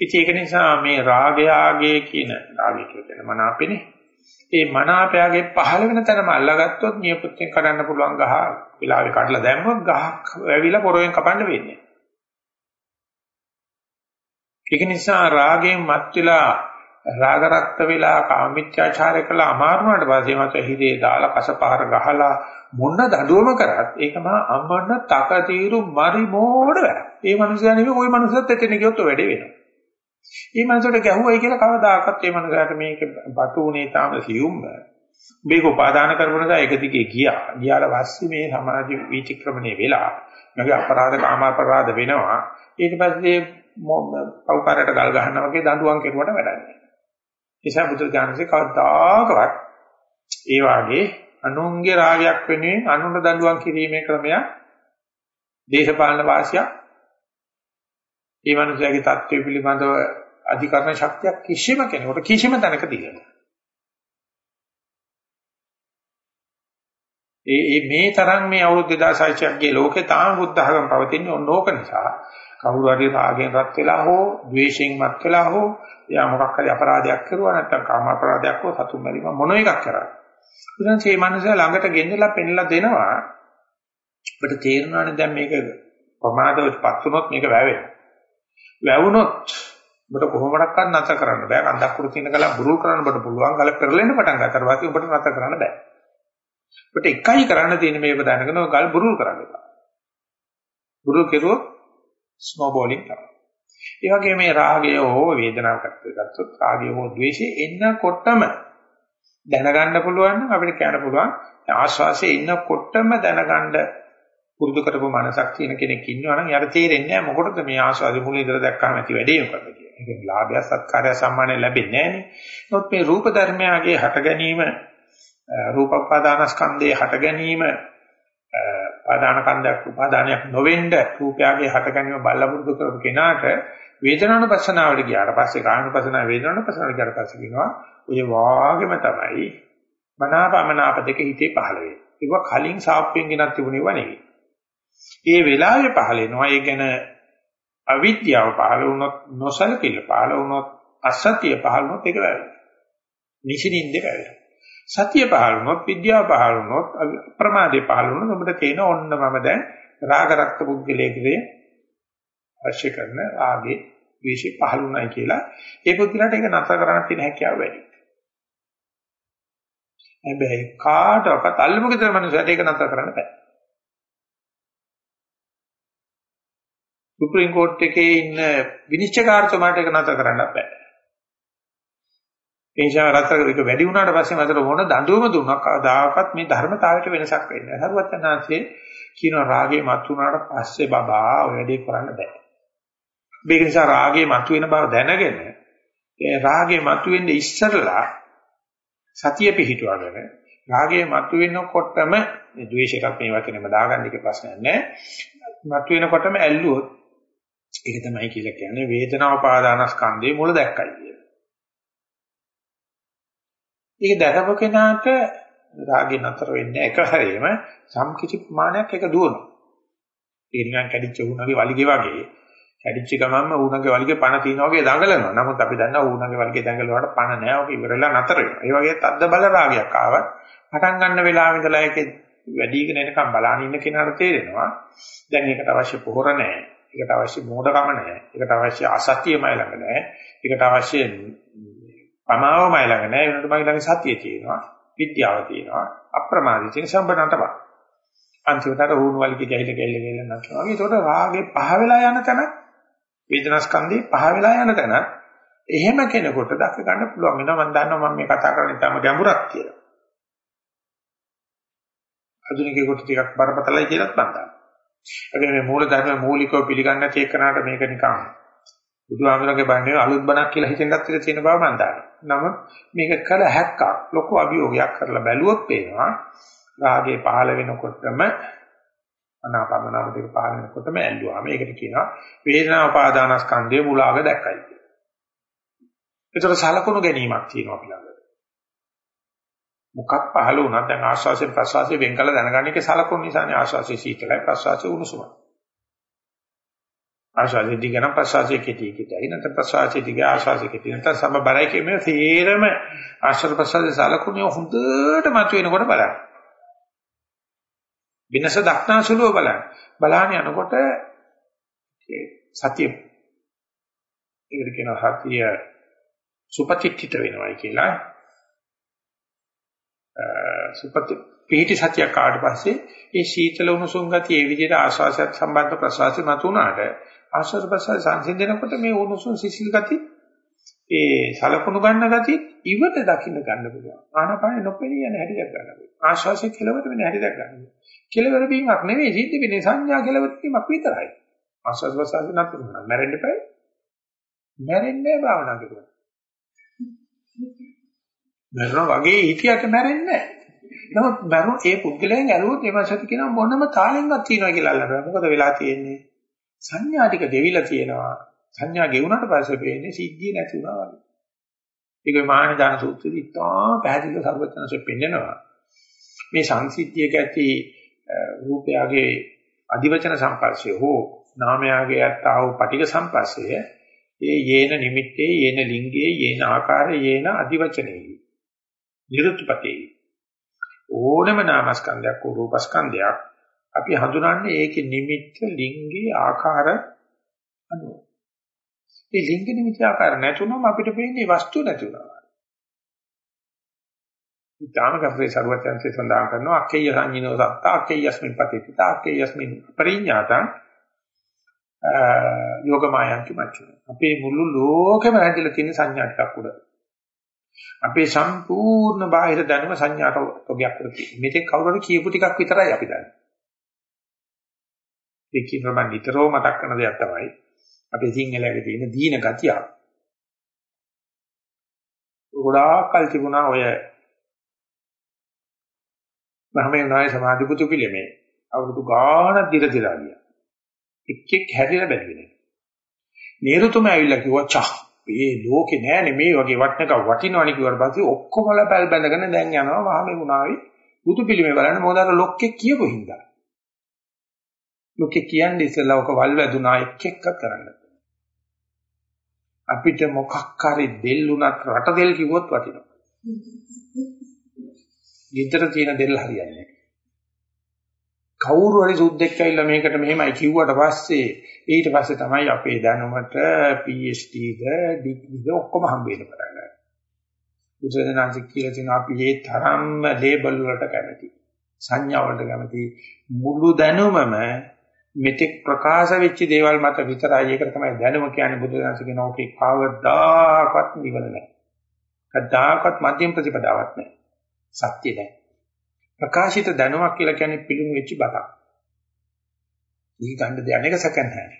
ඉතින් ඒක නිසා මේ රාගයාගේ කියන රාගය කියන මනාපෙනේ ඒ මනාපයාගේ පහළ වෙන තැනම අල්ලගත්තොත් නියපොත්තෙන් කඩන්න පුළුවන් ගහ විලාවේ කඩලා දැම්මොත් ගහක් වැවිලා පොරවෙන් කපන්න වෙන්නේ. ඒක නිසා රාගයෙන් මත් වෙලා රාගරක්ත වෙලා කාමීච්ඡාචාරය කළා අමාරු වුණාට පස්සේ මත හිතේ දාලා කසපාර ගහලා මොන දඩුවම කරත් ඒක මා අම්මන්න තකතිරු මරි මෝඩ වැඩ. ඒ මනුස්සයා නෙමෙයි ওই මනුස්සයත් එතන ගියොත් ඔය වැඩේ වෙනවා. මේ මනුස්සයට ගැහුවයි කියලා කවදාකවත් මේ මනුස්සයාට මේක බතු උනේ තාම සියුම්ම. මේක උපාදාන කරපු නිසා ඒක දිගේ ගියා. ගියාට පස්සේ මේ සමාජ විචක්‍රමණේ වෙලා මගේ අපරාධ කාම අපරාධ වෙනවා. ඊට පස්සේ පෞකාරයට ගල් ගහනවා වගේ දඬුවම් කෙරුවට වැඩක් නැහැ. නිසා බුදු දානසේ කවදාකවත් ඒ වාගේ අනුන්ගේ රාගයක් වෙනුවෙන් අනුන්ට දඬුවම් කිරීමේ ක්‍රමයක් දේශපාලන වාසියක් ඒ මනුස්සයාගේ தත්ත්වය පිළිබඳව අධිකරණ ශක්තියක් කිසිම කෙනෙකුට කිසිම තැනක තියෙනවා. ඒ ඒ මේ තරම් මේ අවුරුදු 2600ක් ගේ ලෝකේ තාම බුද්ධ ධර්ම පවතින්නේ ඕනෝක නිසා කවුරු හරි රාගයෙන් රත් වෙලා හෝ ද්වේෂයෙන් මත් වෙලා හෝ එයා මොකක් හරි අපරාධයක් කරුවා නැත්නම් කාම අපරාධයක් හෝ සතුන් මරීම මොන එකක් කරා. ඉතින් මේ මනුස්සයා ළඟට ගෙන්නලා පෙන්නලා දෙනවා. ඔබට තේරෙනවානේ දැන් මේක ප්‍රමාදවටපත් වුණොත් මේක වැවෙනවා. වැවුනොත් ඔබට කොහොමඩක්වත් නැතර කරන්න බෑ. කන්දක් කුරු තින ගල බුරුල් කරන්න ඔබට පුළුවන්. ගල පෙරලෙන්න පටන් ගන්නතර වාසිය ඔබට නැතර කරන්න බෑ. ඔබට එකයි කරන්න තියෙන්නේ මේක දැනගෙන ගල් බුරුල් කරන්න එපා. බුරුල් කෙරුවොත් ස්නෝ බෝලින් තමයි. ඒ වගේ මේ රාගය හෝ වේදනාවක් ගත්තොත් රාගය හෝ ද්වේෂය එන්නකොටම දැනගන්න පුළුවන් නම් අපිට කියන්න පුළුවන් ආශ්වාසයේ ඉන්නකොටම දැනගන්න පුරුදු කරපු මනසක් තියෙන කෙනෙක් ඉන්නවා නම් යාට තේරෙන්නේ නැහැ මොකටද මේ ආශ්වාසය මුල ඉඳලා දැක්කම ඇති වැඩේ මොකද්ද කියලා. ඒක ලාභය සත්කාරය සම්මානය ලැබෙන්නේ නැහැ නේ. නමුත් මේ රූප ධර්මයාගේ හට ගැනීම රූපපාදානස්කන්ධයේ හට ගැනීම පාදාන කන්දක් උපාදානයක් නොවෙන්න රූපයගේ හට ගැනීම බල්ලපුරුදු කරපු කෙනාට වේදනානුපස්සනාවට ගියාට පස්සේ කායනුපස්සනාව වේදනානුපස්සනාවට ගියාට පස්සේ කියනවා ඔය වාගෙම තමයි මනාපමනාප දෙක හිතේ පහළ වෙන්නේ. ඒක කලින් සාප්පෙන් ගෙනත් තිබුණේව නෙවෙයි. ඒ වෙලාවේ පහළ වෙනවා. ඒ කියන අවිද්‍යාව පහළ වුණොත් නොසලකිල්ල පහළ වුණොත් අසත්‍ය පහළ වුණොත් ඒක වැරදි. නිසින්ින්ද වැරදි. සතිය පහළ වුණොත් විද්‍යාව පහළ වුණොත් ප්‍රමාදේ පහළ වුණොත් ඔබට තේන ඔන්න මම දැන් රාග රක්ත පුද්ගලයේ අවශ්‍ය කරන ආගේ ද්වේෂය පහළ වුණයි කියලා ඒ පුද්ගලයාට ඒක නතර කරන්න තියෙන හැකියාව වැඩි. හැබැයි කාටවත් අල්ලමු ගෙදර මනුස්සයට ඒක නතර කරන්න බෑ. සුප්‍රීම කෝර්ට් එකේ ඉන්න විනිශ්චයකාරතුමාට ඒක නතර කරන්න බෑ. ඒ නිසා රත්තරක වැඩි වුණාට පස්සේ මතර මොන දඬුවම දුන්නක් කවදාකවත් මේ ධර්මතාවයට වෙනසක් වෙන්නේ නැහැ. හරුවචනාංශයේ කියන රාගේ මත් වුණාට පස්සේ බබා ඔය වැඩේ කරන්න බෑ. මේක නිසා රාගේ මතුවෙන බව දැනගෙන ඒ රාගේ මතුවෙන්නේ ඉස්සරලා සතිය පිහිටුවගෙන රාගේ මතුවෙනකොටම මේ ද්වේෂයටත් මේ වචනේම දාගන්න එක ප්‍රශ්නයක් නෑ. මතුවෙනකොටම ඇල්ලුවොත් ඒක තමයි කියලා කියන්නේ වේදනා උපාදානස්කන්ධයේ මුල දැක්කයි කියලා. ඒක දැකපු කෙනාට රාගේ නතර වෙන්නේ එක හැරෙම සම්කිසි ප්‍රමාණයක් එක දුවනවා. ඒ නිකන් කැඩිච්ච උණගේ වලිගේ වගේ කැඩිච්ච ගමන්ම ඌණගේ වලිගේ පණ තියනවා වගේ දඟලනවා. නමුත් අපි දන්නවා ඌණගේ වලිගේ දඟලුවාට පණ නෑ. ඔක ඉවරලා නතර වෙනවා. ඒ වගේ තද්ද බල රාගයක් ආවත් පටන් ගන්න වෙලාවෙ ඉඳලා ඒකේ වැඩිගෙන එනකම් බලාන ඉන්න කෙනාට තේරෙනවා. දැන් ඒකට අවශ්‍ය පොහොර නෑ. ඒකට අවශ්‍ය මෝඩකම නෑ. ඒකට අවශ්‍ය අසත්‍යමයි ළඟ නෑ. ඒකට අවශ්‍ය පමාවමයි ළඟ නෑ. ඒකට මගේ ළඟ සතිය තියෙනවා. විද්‍යාව තියෙනවා. අප්‍රමාදී තියෙන සම්බන්ධතාවක්. අන්තිමට උණු වලිගේ ගැහිලා ගැහිලා ගැහිලා නැත්නම් වගේ. ඒකට රාගේ පහ වෙලා යන තැන වේදනාස්කන්ධේ පහ වෙලා යන තැන එහෙම කෙනෙකුට දක ගන්න පුළුවන් වෙනවා මම දන්නවා මම මේ කතා කරන්නේ තම ගැඹුරක් කියලා. ආධුනිකයෙකුට ටිකක් බරපතලයි කියලාත් මම දන්නවා. ඒ මේ මූල ධර්ම මූලිකව පිළිගන්න නැති එකනට මේක නිකන් බුදුහාමරගේ බණේ අලුත් බණක් කියලා හිතෙන්වත් ඉඳ තියෙන බව මම දන්නවා. නමුත් මේක කළ හැක්කක් ලොකු අභියෝගයක් කරලා බැලුවොත් පේනවා රාගේ පහළ වෙනකොටම අනාපමනාව දෙක පහළ වෙනකොටම ඇල්ලුවාම ඒකට කියනවා වේදනා උපාදානස්කන්ධයේ මුලාව දැක්කයි කියලා. ඒතර සලකුණු ගැනීමක් තියෙනවා අපි ළඟ. මොකක් පහළ වුණත් දැන් ආශ්වාසයෙන් ප්‍රශ්වාසයෙන් වෙන් කළ දැනගන්න එකේ සලකුණු නිසානේ ආශ්වාසයේ සීතලයි ප්‍රශ්වාසයේ උණුසුමයි. ආශ්වාසයේ දිගන ප්‍රශ්වාසයේ කෙටි කෙටි නැත්නම් ප්‍රශ්වාසයේ දිග ආශ්වාසයේ කෙටි නැත්නම් සමබරයි කියන්නේ තේරම ආශ්වාස ප්‍රශ්වාසයේ සලකුණු හොඳට මතුවෙනකොට බලන්න. විනස දක්නාසුලුව බලන්න. බලාන යනකොට සතිය ඒකට කියනවා සතිය සුපතිත්ථිත වෙනවයි කියලා. සුපති පිහිටි සතිය කාට පස්සේ ඒ සීතල උණුසුම් ගතිය ඒ විදිහට ආශ්වාසයත් සම්බන්ධ ප්‍රශ්වාසය මත උනාට ආශ්වාස ප්‍රශ්වාස සංසිඳනකොට මේ උණුසුම් සිසිල් ගතිය ඒ සලකුණු ගන්න ගතිය ඉවත දකින්න ගන්න පුළුවන්. ආනපාන නොපෙණිය යන හැටි දක් ගන්න පුළුවන්. ආශ්වාසයේ කෙලවර වෙන හැටි දක් ගන්න පුළුවන්. කෙලවර වීමක් නෙවෙයි සිද්ධ වෙන්නේ සංඥා කෙලවර වීමක් විතරයි. ආශ්වාස ප්‍රශ්වාස නැති වෙනවා. මැරෙන්න එපා. මැරෙන්නේ භාවනා කරුවා. මැරෙනවා වගේ හිතියට මැරෙන්නේ නැහැ. නමුත් මරුන් ඒ පුද්ගලයන් ඇරුවොත් ඒ මාසත් කියන මොනම තාලෙන්වත් තියනවා කියලා අල්ලනවා. මොකද වෙලා තියෙන්නේ? සංඥා ටික දෙවිලා තියෙනවා. සංඥා ගෙවුනට පස්සේ පේන්නේ සිද්ධිය නැති වුණා වගේ. ඒක මහානිදාන සූත්‍රයේ ඉතා පැහැදිලිව සර්වඥාන්සේ පෙන්නනවා. මේ සංසිද්ධියක ඇති රූපයගේ අදිවචන සම්පර්ශය හෝ නාමයගේ යත්තා වූ පටික සම්පස්සය ඒ යේන නිමිත්තේ යේන ලිංගයේ යේන ආකාරයේ යේන අදිවචනේ නිරුත්පතේ ඕනම නාමස්කන්ධයක් හෝ රූපස්කන්ධයක් අපි හඳුනන්නේ ඒකේ නිමිත්ත ලිංගයේ ආකාර අනුව ඒ ලිංග නිමිති ආකාර නැතුනම අපිට පේන්නේ වස්තු නැතුනවා. ඊටාම කප්පේ සරුවචන්සේ සඳහන් කරනවා අක්කේය සංජිනෝ සත්තා අක්කේයස්මින් පතිත අක්කේයස්මින් පරිඥාතං යෝගමායන්ති මච්චු. අපේ මුළු ලෝකෙම හැදිලා තියෙන සංඥා ටිකක් උඩ. අපේ සම්පූර්ණ බාහිර දැනුම සංඥාට ඔගයක් කරති. මේක කවුරුහරි කියපු ටිකක් විතරයි අපි දන්නේ. ඒ කියන මම නිතරම මතක් කරන දෙයක් තමයි අපේ සිංහලයේ තියෙන දීන ගතිය. ගොඩාක් කල් තිබුණා ඔය මහමෙන් නාය සමාධි පුතු පිළිමේ අවුරුදු ගාණක් දිග දිලා ගියා. එක් එක් හැරිලා බැලුවේ. නේරුතුම ඇවිල්ලා කිව්වා චා මේ ලෝකේ නෑනේ මේ වගේ වටනක වටිනවනේ කිව්වට පස්සේ ඔක්කොමලා පැල් බැඳගෙන දැන් යනවා මහමෙන් උනාවේ බුදු පිළිමේ බලන්න මොකද අර ලොක්කේ කියපු හින්දා. ලොක්කේ කියන්නේ ඉස්සෙල්ලා ඔක වල් වැදුනා එක් එක්ක කරන්න. අපිට මොකක් හරි දෙල් උනත් රට දෙල් කිව්වොත් වටිනවා. ගෙදර තියෙන දෙල් හරියන්නේ නැහැ. කවුරු හරි සුද්දෙක් ඇවිල්ලා මේකට මෙහෙමයි කිව්වට පස්සේ ඊට පස්සේ තමයි අපේ දැනුමට PhDද ඩිග්‍රීද ඔක්කොම හම්බ වෙන්න පටන් ගන්නේ. බුදුරජාණන්සේ කියලා තියෙනවා අපි මේ තරම්ම ලේබල් වලට කැමති. සංඥා වලට කැමති. මුළු දැනුමම මෙතෙක් ප්‍රකාශ වෙච්ච දේවල් මත විතරයි ඒකට තමයි දැනුම කියන්නේ බුදුරජාණන්සේ කියන ඕකේ කවදාකවත් නිවන නැහැ. කවදාකවත් මධ්‍යම ප්‍රතිපදාවක් නැහැ. සත්‍ය නැහැ. ප්‍රකාශිත දැනුමක් කියලා කියන්නේ පිළිමු වෙච්ච බතක්. ඊ ගන්න දෙයක් එක සැකන් නැහැ.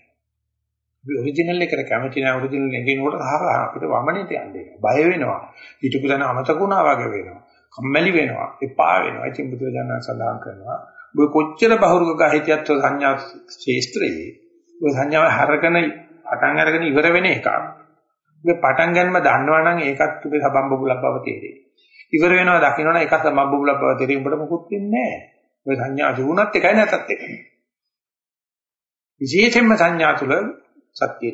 අපි ඔරිජිනල් එකට කැමති නැහැ ඔරිජිනල් එකේනකොට අහලා අපිට වමනෙට යන්නේ. බය වෙනවා. හිතපු දන අමතක වුණා වගේ වෙනවා. කම්මැලි වෙනවා. එපා වෙනවා. ඉතින් බුදුරජාණන් සඳහන් කරනවා. ඔබ කොච්චර බහුරුක ගහිතියත් සංඥා ශේස්ත්‍රයේ ඔය සංඥාව හරගෙන පටන් අරගෙන ඉවර වෙන එක. ඔබ පටන් ගන්නම දන්නවනම් ඒකත් ඔබේ සබම්බුලක් බව තේරෙයි. ඉවර වෙනවා දකින්නවනේ එක සම්බුබ්බුලක් බව තේරෙයි උඹට මොකුත් වෙන්නේ නැහැ. ඔය සංඥා ජීුණත් එකයි නැතත් එකයි. විශේෂයෙන්ම සංඥා තුල සත්‍ය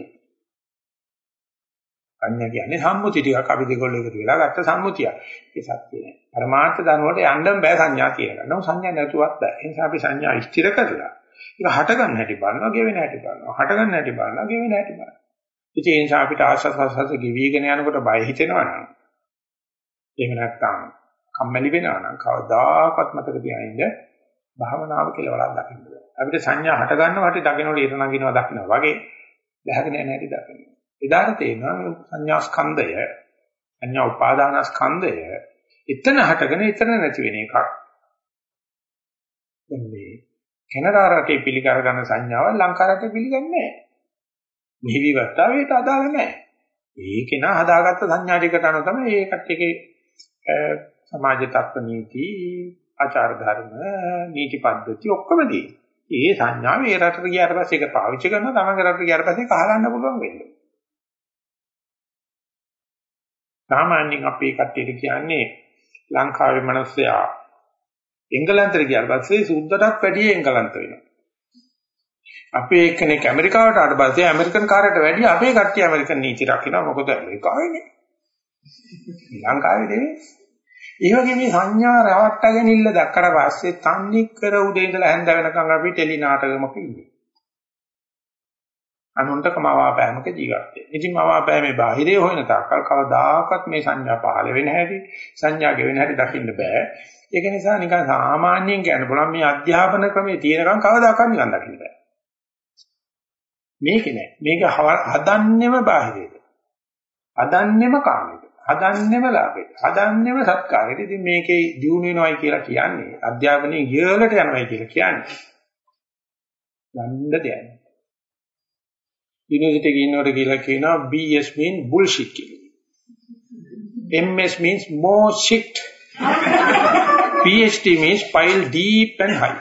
නෑ. සංඥා කියන්නේ සම්මුති ටිකක් අපි දෙකොල්ලෝ එකතු වෙලා ගත්ත සම්මුතිය. ඒ සත්‍ය නෑ. පරමාර්ථ ධර්ම වලට යන්න බෑ සංඥා කියලා. නමුත් සංඥා නැතුවත් බෑ. ඒ නිසා අපි සංඥා ස්ථිර කරලා ඒක හට ගන්න හැටි බලනවා, ගෙවෙන හැටි බලනවා. හට ගන්න හැටි බලනවා, ගෙවෙන හැටි බලනවා. ඉතින් ඒ නිසා අපිට ආශස් ආශස් ගෙවිගෙන යනකොට බය හිතෙනවා නම් එහෙම නැත්නම් කම්මැලි වෙනවා නම් කවදාකවත් මතක තියාගන්න භාවනාව කියලා වලක් දකින්න බෑ. අපිට සංඥා හට ගන්නවට දකින්නට ඉර නගිනවා දකින්න වගේ දැහගෙන යන හැටි දකින්න. එදාට තේනවා මේ සංඥා ස්කන්ධය සංඥා උපාදාන ස්කන්ධය එතන හටගෙන එතන නැති වෙන එකක්. මේ කැනඩා රටේ පිළිකර ගන්න සංඥාව ලංකා රටේ පිළිගන්නේ නැහැ. මෙහි විවස්ථාවේට අදාළ නැහැ. ඒකේ නා හදාගත්ත සංඥා ටිකට අනුව තමයි ඒ කට්ටියගේ සමාජ තත්ත්ව නීති ආචාර ධර්ම නීති පද්ධති ඔක්කොම දී. ඒ සංඥාව ඒ රටට ගියාට පස්සේ ඒක පාවිච්චි කරනවා තමන්ගේ රටට ගියාට පස්සේ කහලන්න පුළුවන් වෙන්නේ. සාමාන්‍යයෙන් අපි කට්ටියට කියන්නේ ලංකාවේ මිනිස්සයා එංගලන්තෙට ගියාට පස්සේ සුද්දටත් වැඩිය එංගලන්ත වෙනවා. අපේ එක්කෙනෙක් ඇමරිකාවට ආවට පස්සේ ඇමරිකන් කාර්යයට වැඩිය අපේ කට්ටිය ඇමරිකන් නීති රකින්න මොකද ඇමරිකාවේනේ. ලංකාවේ නෙවෙයි. ඒ වගේ මේ සංඥා රවට්ටගෙන ඉල්ල දැක්කට පස්සේ තන්නේ කර උදේ ඉඳලා හැන්ද වෙනකන් අපි ටෙලි නාටකමක ඉන්නේ. අනුන්ට කමවාපෑමක ජීවත් වෙන්නේ. ඉතින් මවාපෑමේ බාහිරේ හොයන තාක්කල් කවදාකවත් මේ සංඥා පහළ වෙන හැටි සංඥා ගෙවෙන හැටි දකින්න බෑ. ඒක නිසා නිකන් සාමාන්‍යයෙන් කියන්න පුළුවන් මේ අධ්‍යාපන ක්‍රමයේ තියෙනකන් කවදාකවත් නිකන් දකින්න බෑ. මේක නෑ. මේක හදන්නෙම බාහිරේට. හදන්නෙම කාමයට. හදන්නෙම ලාභෙට. හදන්නෙම සත්කාරයට. ඉතින් මේකේ දියුණු වෙනවයි කියලා කියන්නේ අධ්‍යාපනයේ ඉහළට යනවයි කියලා කියන්නේ. ගන්න දෙයක්. යුනිවර්සිටි එකේ ඉන්නකොට කියලා කියනවා BS mean bullshit කියලා. MS means more shit. PhD means pile deep and high.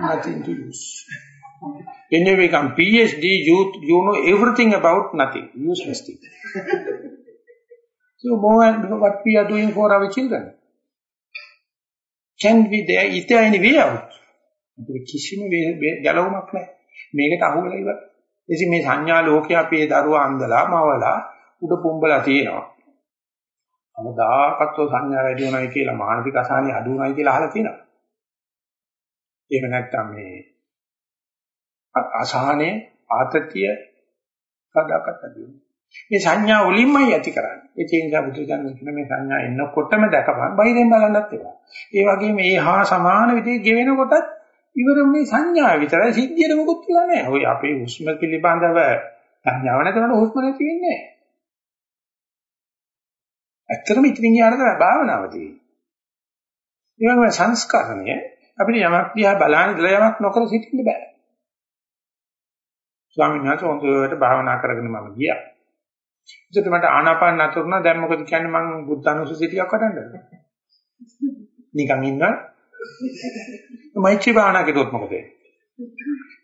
Nothing to use. When you become PhD, you, you know everything about nothing, useless thing. So more what we are doing for our children. Can we there, is there any way out? අපිට කිසිම ගැලවුමක් නැහැ. මේකට අහු වෙලා ඉවරයි. ඉතින් මේ සංඥා ලෝකේ අපේ දරුවා අන්දලා මවලා උඩ පුම්බලා තියෙනවා. අවදාකත්ව සංඥා වැඩි වෙනයි කියලා මානසික අසහනිය අඩු වෙනයි කියලා අහලා තියෙනවා. එහෙම නැත්නම් මේ අසහනේ ආතතිය කඩකට දිනුවා. මේ සංඥා වලින්මයි ඇති කරන්නේ. ඒ නිසා බුදුසසුන කියන මේ සංඥා එන්නකොටම දැකපන් බයිරෙන් බලන්නත් ඒවා. ඒ වගේම මේ හා සමාන විදිහේ ගෙවෙන කොටත් ඉවර මේ සංඥා විතරයි සිද්ධියට මොකුත් කියලා නැහැ. ඔය අපේ හුස්ම පිළිබඳව සංඥාව නැතනොත් හුස්ම නැති වෙන්නේ නැහැ. ඇත්තටම ඉතින් යාර තමයි භාවනාව තියෙන්නේ. ඒ වගේම සංස්කරණය අපිට යමක් දිහා බලන ඉඳලා යමක් නොකර සිටින්න බෑ. ස්වාමීන් වහන්සේ හොඳට භාවනා කරගෙන මම ගියා. ඒකට මට ආනාපාන නතරුණා දැන් මොකද කියන්නේ මම බුද්ධානුස්සතිය ටිකක් වඩන්නද? නිකන් ඉන්නවා. මෛත්‍රී භාවනා කළොත් මොකද වෙන්නේ?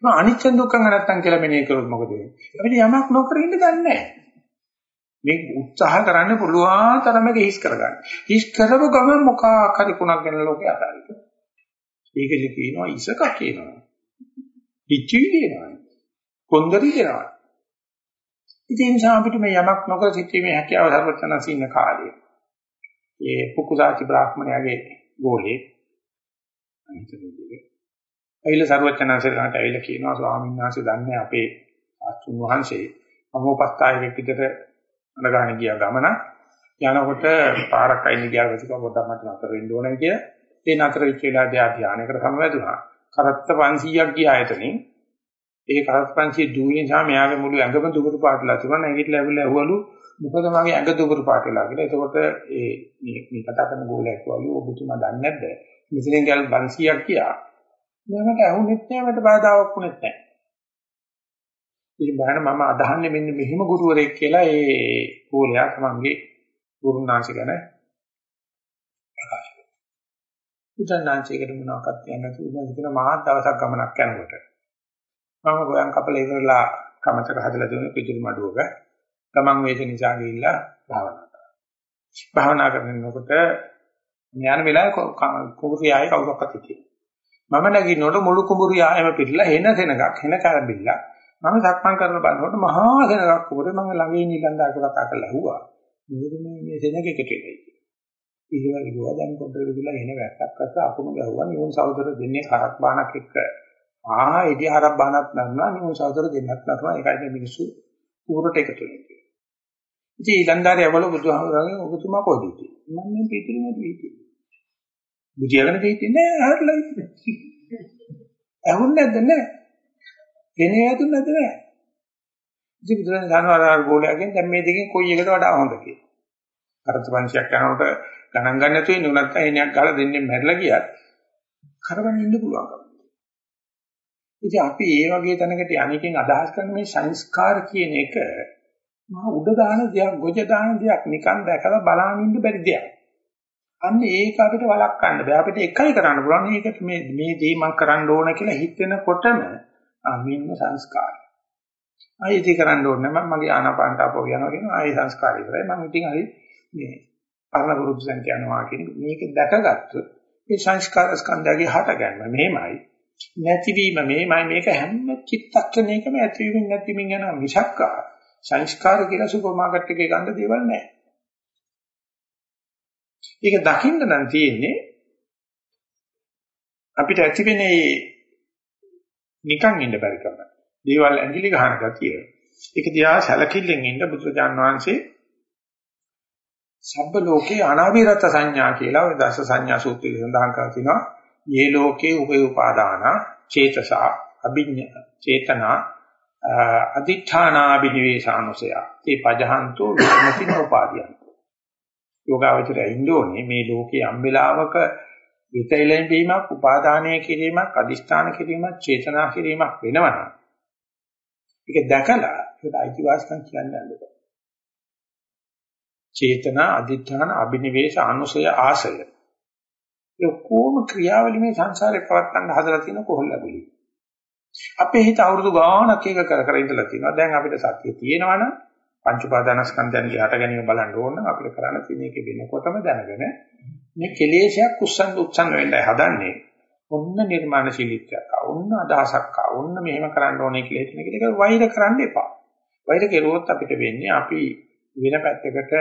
මම අනිච්ච දුක්ඛ නැත්තම් කියලා මෙනෙහි කරොත් මොකද වෙන්නේ? අපිට යමක් නොකර ඉන්න දන්නේ නැහැ. මේ උත්සාහ කරන්න පුළුවන් තරමක හිස් කරගන්න. හිස් කරව ගමන් මොකක් හරි කුණක් ගැන ලෝකේ අතාරින්න. ඒකෙදි කියනවා ඉසක කියනවා. පිච්චි කියනවා. කොන්දරි කියනවා. ඉතින් නිසා අපිට මේ යමක් නොකර සිටීමේ හැකියාව සර්වඥාන්සේ ඉන්න කාලේ. ඒ පුකුසාති බ්‍රාහ්මණයාගේ ගෝලේ අනිතකදී. ඇවිල්ලා සර්වඥාන්සේ ගානට ඇවිල්ලා කියනවා ස්වාමීන් වහන්සේ දන්නේ අපේ ආතුන් වහන්සේ අමෝපස්ථායක විදිහට අඳගහන ගිය ගමන යනකොට පාරක් අයින් ගියා විතර පොඩ්ඩක් මට නතර වෙන්න ඕනේ කිය. ඒ නතර වෙච්ච වෙලාවදී ධානයකට සමවැදුනා. කරත්ත 500ක් ගියා එතනින්. ඒ කරත්ත 500 දුවේ නිසා මෙයාගේ මුළු ඇඟම දුකට පාටලා තිබුණා. නැගිටලා ඇවිල්ලා ඇහුවලු මොකද මගේ ඇඟ දුකට පාටලා කියලා. එතකොට ඒ මේ කතා කරන ගෝලයක් කිව්වලු ඔබතුමා දන්නේ නැද්ද? මෙතනින් ගල් 500ක් ගියා. මමට ඇහුනෙත් නෑ මට බාධාවක් වුණෙත් නෑ. ඉතින් බලන්න මම අදහන්නේ මෙන්න මෙහිම ගුරුවරයෙක් කියලා ඒ කෝලයා තමන්ගේ ගුරුනාංශ ගැන ප්‍රකාශ කළා. උදන්නාංශයකට මොනවක්වත් කියන්නේ නැතුව උදන් කියන මහත් දවසක් ගමනක් යනකොට මම ගෝයන් කපල ඉවරලා කමතක හදලා දුන්නේ පිටුරු මඩුවක ගමන් වේශ නිසා ගිහිල්ලා භාවනා කරා. භාවනා කරනකොට ඥාන වෙලාවේ කුඹුරියායේ කවුරක්වත් හිටියේ. මම නැගිනකොට මුළු කුඹුරියායම පිළිලා එන සෙනගක් එන කරබිල්ලා මම සක්මන් කරන බලනකොට මහා සෙනගක් උඩ මම ළඟ ඉන්න ඉලන්දාට කතා කරලා ඇහුවා. මොකද මේ මේ සෙනග එකට එන්නේ කියලා. ඊළඟ ගිහුවා දැන් පොඩ්ඩක් විදිලා එන වැස්සක් අස්ස අකුණු ගැහුවා නියොන් සහෝදර දෙන්නේ කරක් බානක් එක්ක. ආ ඉදී හරක් බානක් නන්නා නියොන් සහෝදර දෙන්නත් නතනවා ඒකයි මේ මිනිස්සු ඌරට එකතු වෙන්නේ. ඉතින් ඉලන්දාරය අවල බුදුහාමුදුරන්ගේ ඔබතුමා කොහෙද ඉන්නේ? මම මේ පිටිරුමේ ඉන්නේ. බුදියාගෙන ඉන්නේ නෑ හරිලා ඉන්නේ. ඇහුන්නේ නැද්ද නෑ? එනේ ඇතුන් නැද්ද නෑ. ඉතින් බුදුරජාණන් ධනවරාර ගෝලයෙන් දැන් මේ දෙකෙන් කොයි එකට වඩා හොඳ කියලා. අරත් පංචයක් යනකොට ගණන් ගන්න නැතුව ඉන්න උනත් එනයක් ගාලා දෙන්නේ මැරලා ගියත් කරවන්න ඉන්න පුළුවන්. ඉතින් අපි ඒ වගේ තැනකට යන්නකින් අදහස් කරන මේ සංස්කාර කියන එක මහා උඩ දාන දෙයක්, ගොජ දාන දෙයක් නිකන් දැකලා බලන් ඉන්න බැරි දෙයක්. අන්න ඒක අපිට වළක්වන්න බෑ. අපිට එකයි කරන්න පුළුවන්. මේක මේ මේ දේ මම කරන්න ඕන කියලා හිතෙනකොටම අමින්න සංස්කාරය. ආයෙ ඉති කරන්න ඕනේ මම මගේ ආනාපානට අපෝ යනවා කියන ආයෙ සංස්කාරය ඉවරයි. මම ඉතින් හරි මේ පරණ පුරුදු සංඛ්‍ය යනවා කියන මේක දැකගත්තොත් මේ සංස්කාර ස්කන්ධයගේ හට ගන්න මෙහෙමයි. නැතිවීම මෙහෙමයි මේක හැම චිත්තක්ෂණයකම ඇතිවීම නැතිවීම යන මිසක්කා සංස්කාර කියලා සුපර් මාකට් එකේ ගන්න දේවල් නැහැ. ඒක දකින්න නම් තියෙන්නේ අපිට ඇති වෙන්නේ නිකන් ඉන්න බැරි කම. දේවල් ඇඟිලි ගන්න ගතිය. ඒක දිහා සැලකිල්ලෙන් ඉන්න බුදුරජාන් වහන්සේ සබ්බ ලෝකේ අනාවිරත සංඥා කියලා ඔය දස සංඥා සූත්‍රයේ සඳහන් කරලා තිනවා. මේ ලෝකේ උපේ උපාදාන චේතසා අභිඤ්ඤ චේතනා අදිඨානාබිනිවේෂානුසය. ඒ පජහන්තෝ විමතින උපාදීයන්තෝ. යෝගාවචරය ඉන්නෝනේ මේ ලෝකේ යම් වෙලාවක විතයිලෙන් වීමක්, උපාදානය කිරීමක්, අදිෂ්ඨාන කිරීමක්, චේතනා කිරීමක් වෙනවනම් ඒක දැකලා ඒකට අයිතිවාසිකම් කියන්නේ නැහැ. චේතනා, අදිඨාන, අබිනිවේෂ, අනුසය, ආසය. ඒ කොහොම ක්‍රියාවලිය මේ සංසාරේ පවත්තන්න හදලා තියෙන කොහොල්ලගුලි. අපේ හිත අවුරුදු ගාණක් එක කර කර ඉඳලා තියෙනවා. දැන් අපිට සත්‍ය තියෙනවනම් පංච උපාදානස්කන්ධයන්ගේ හට ගැනීම බලන්න ඕන නම් අපිට කරන්න තියෙන එක වෙනකොටම දැනගෙන මේ කෙලේශයක් උස්සන් උත්සන්න වෙන්නයි හදන්නේ. ඔන්න නිර්මාණශීලීත්වයක් ආ. ඔන්න අදහසක් ආ. ඔන්න මෙහෙම කරන්න ඕනේ කියලා හිතන එක වෛර කරන්න එපා. වෛර කෙරුවොත් අපිට වෙන්නේ අපි වෙන පැත්තකට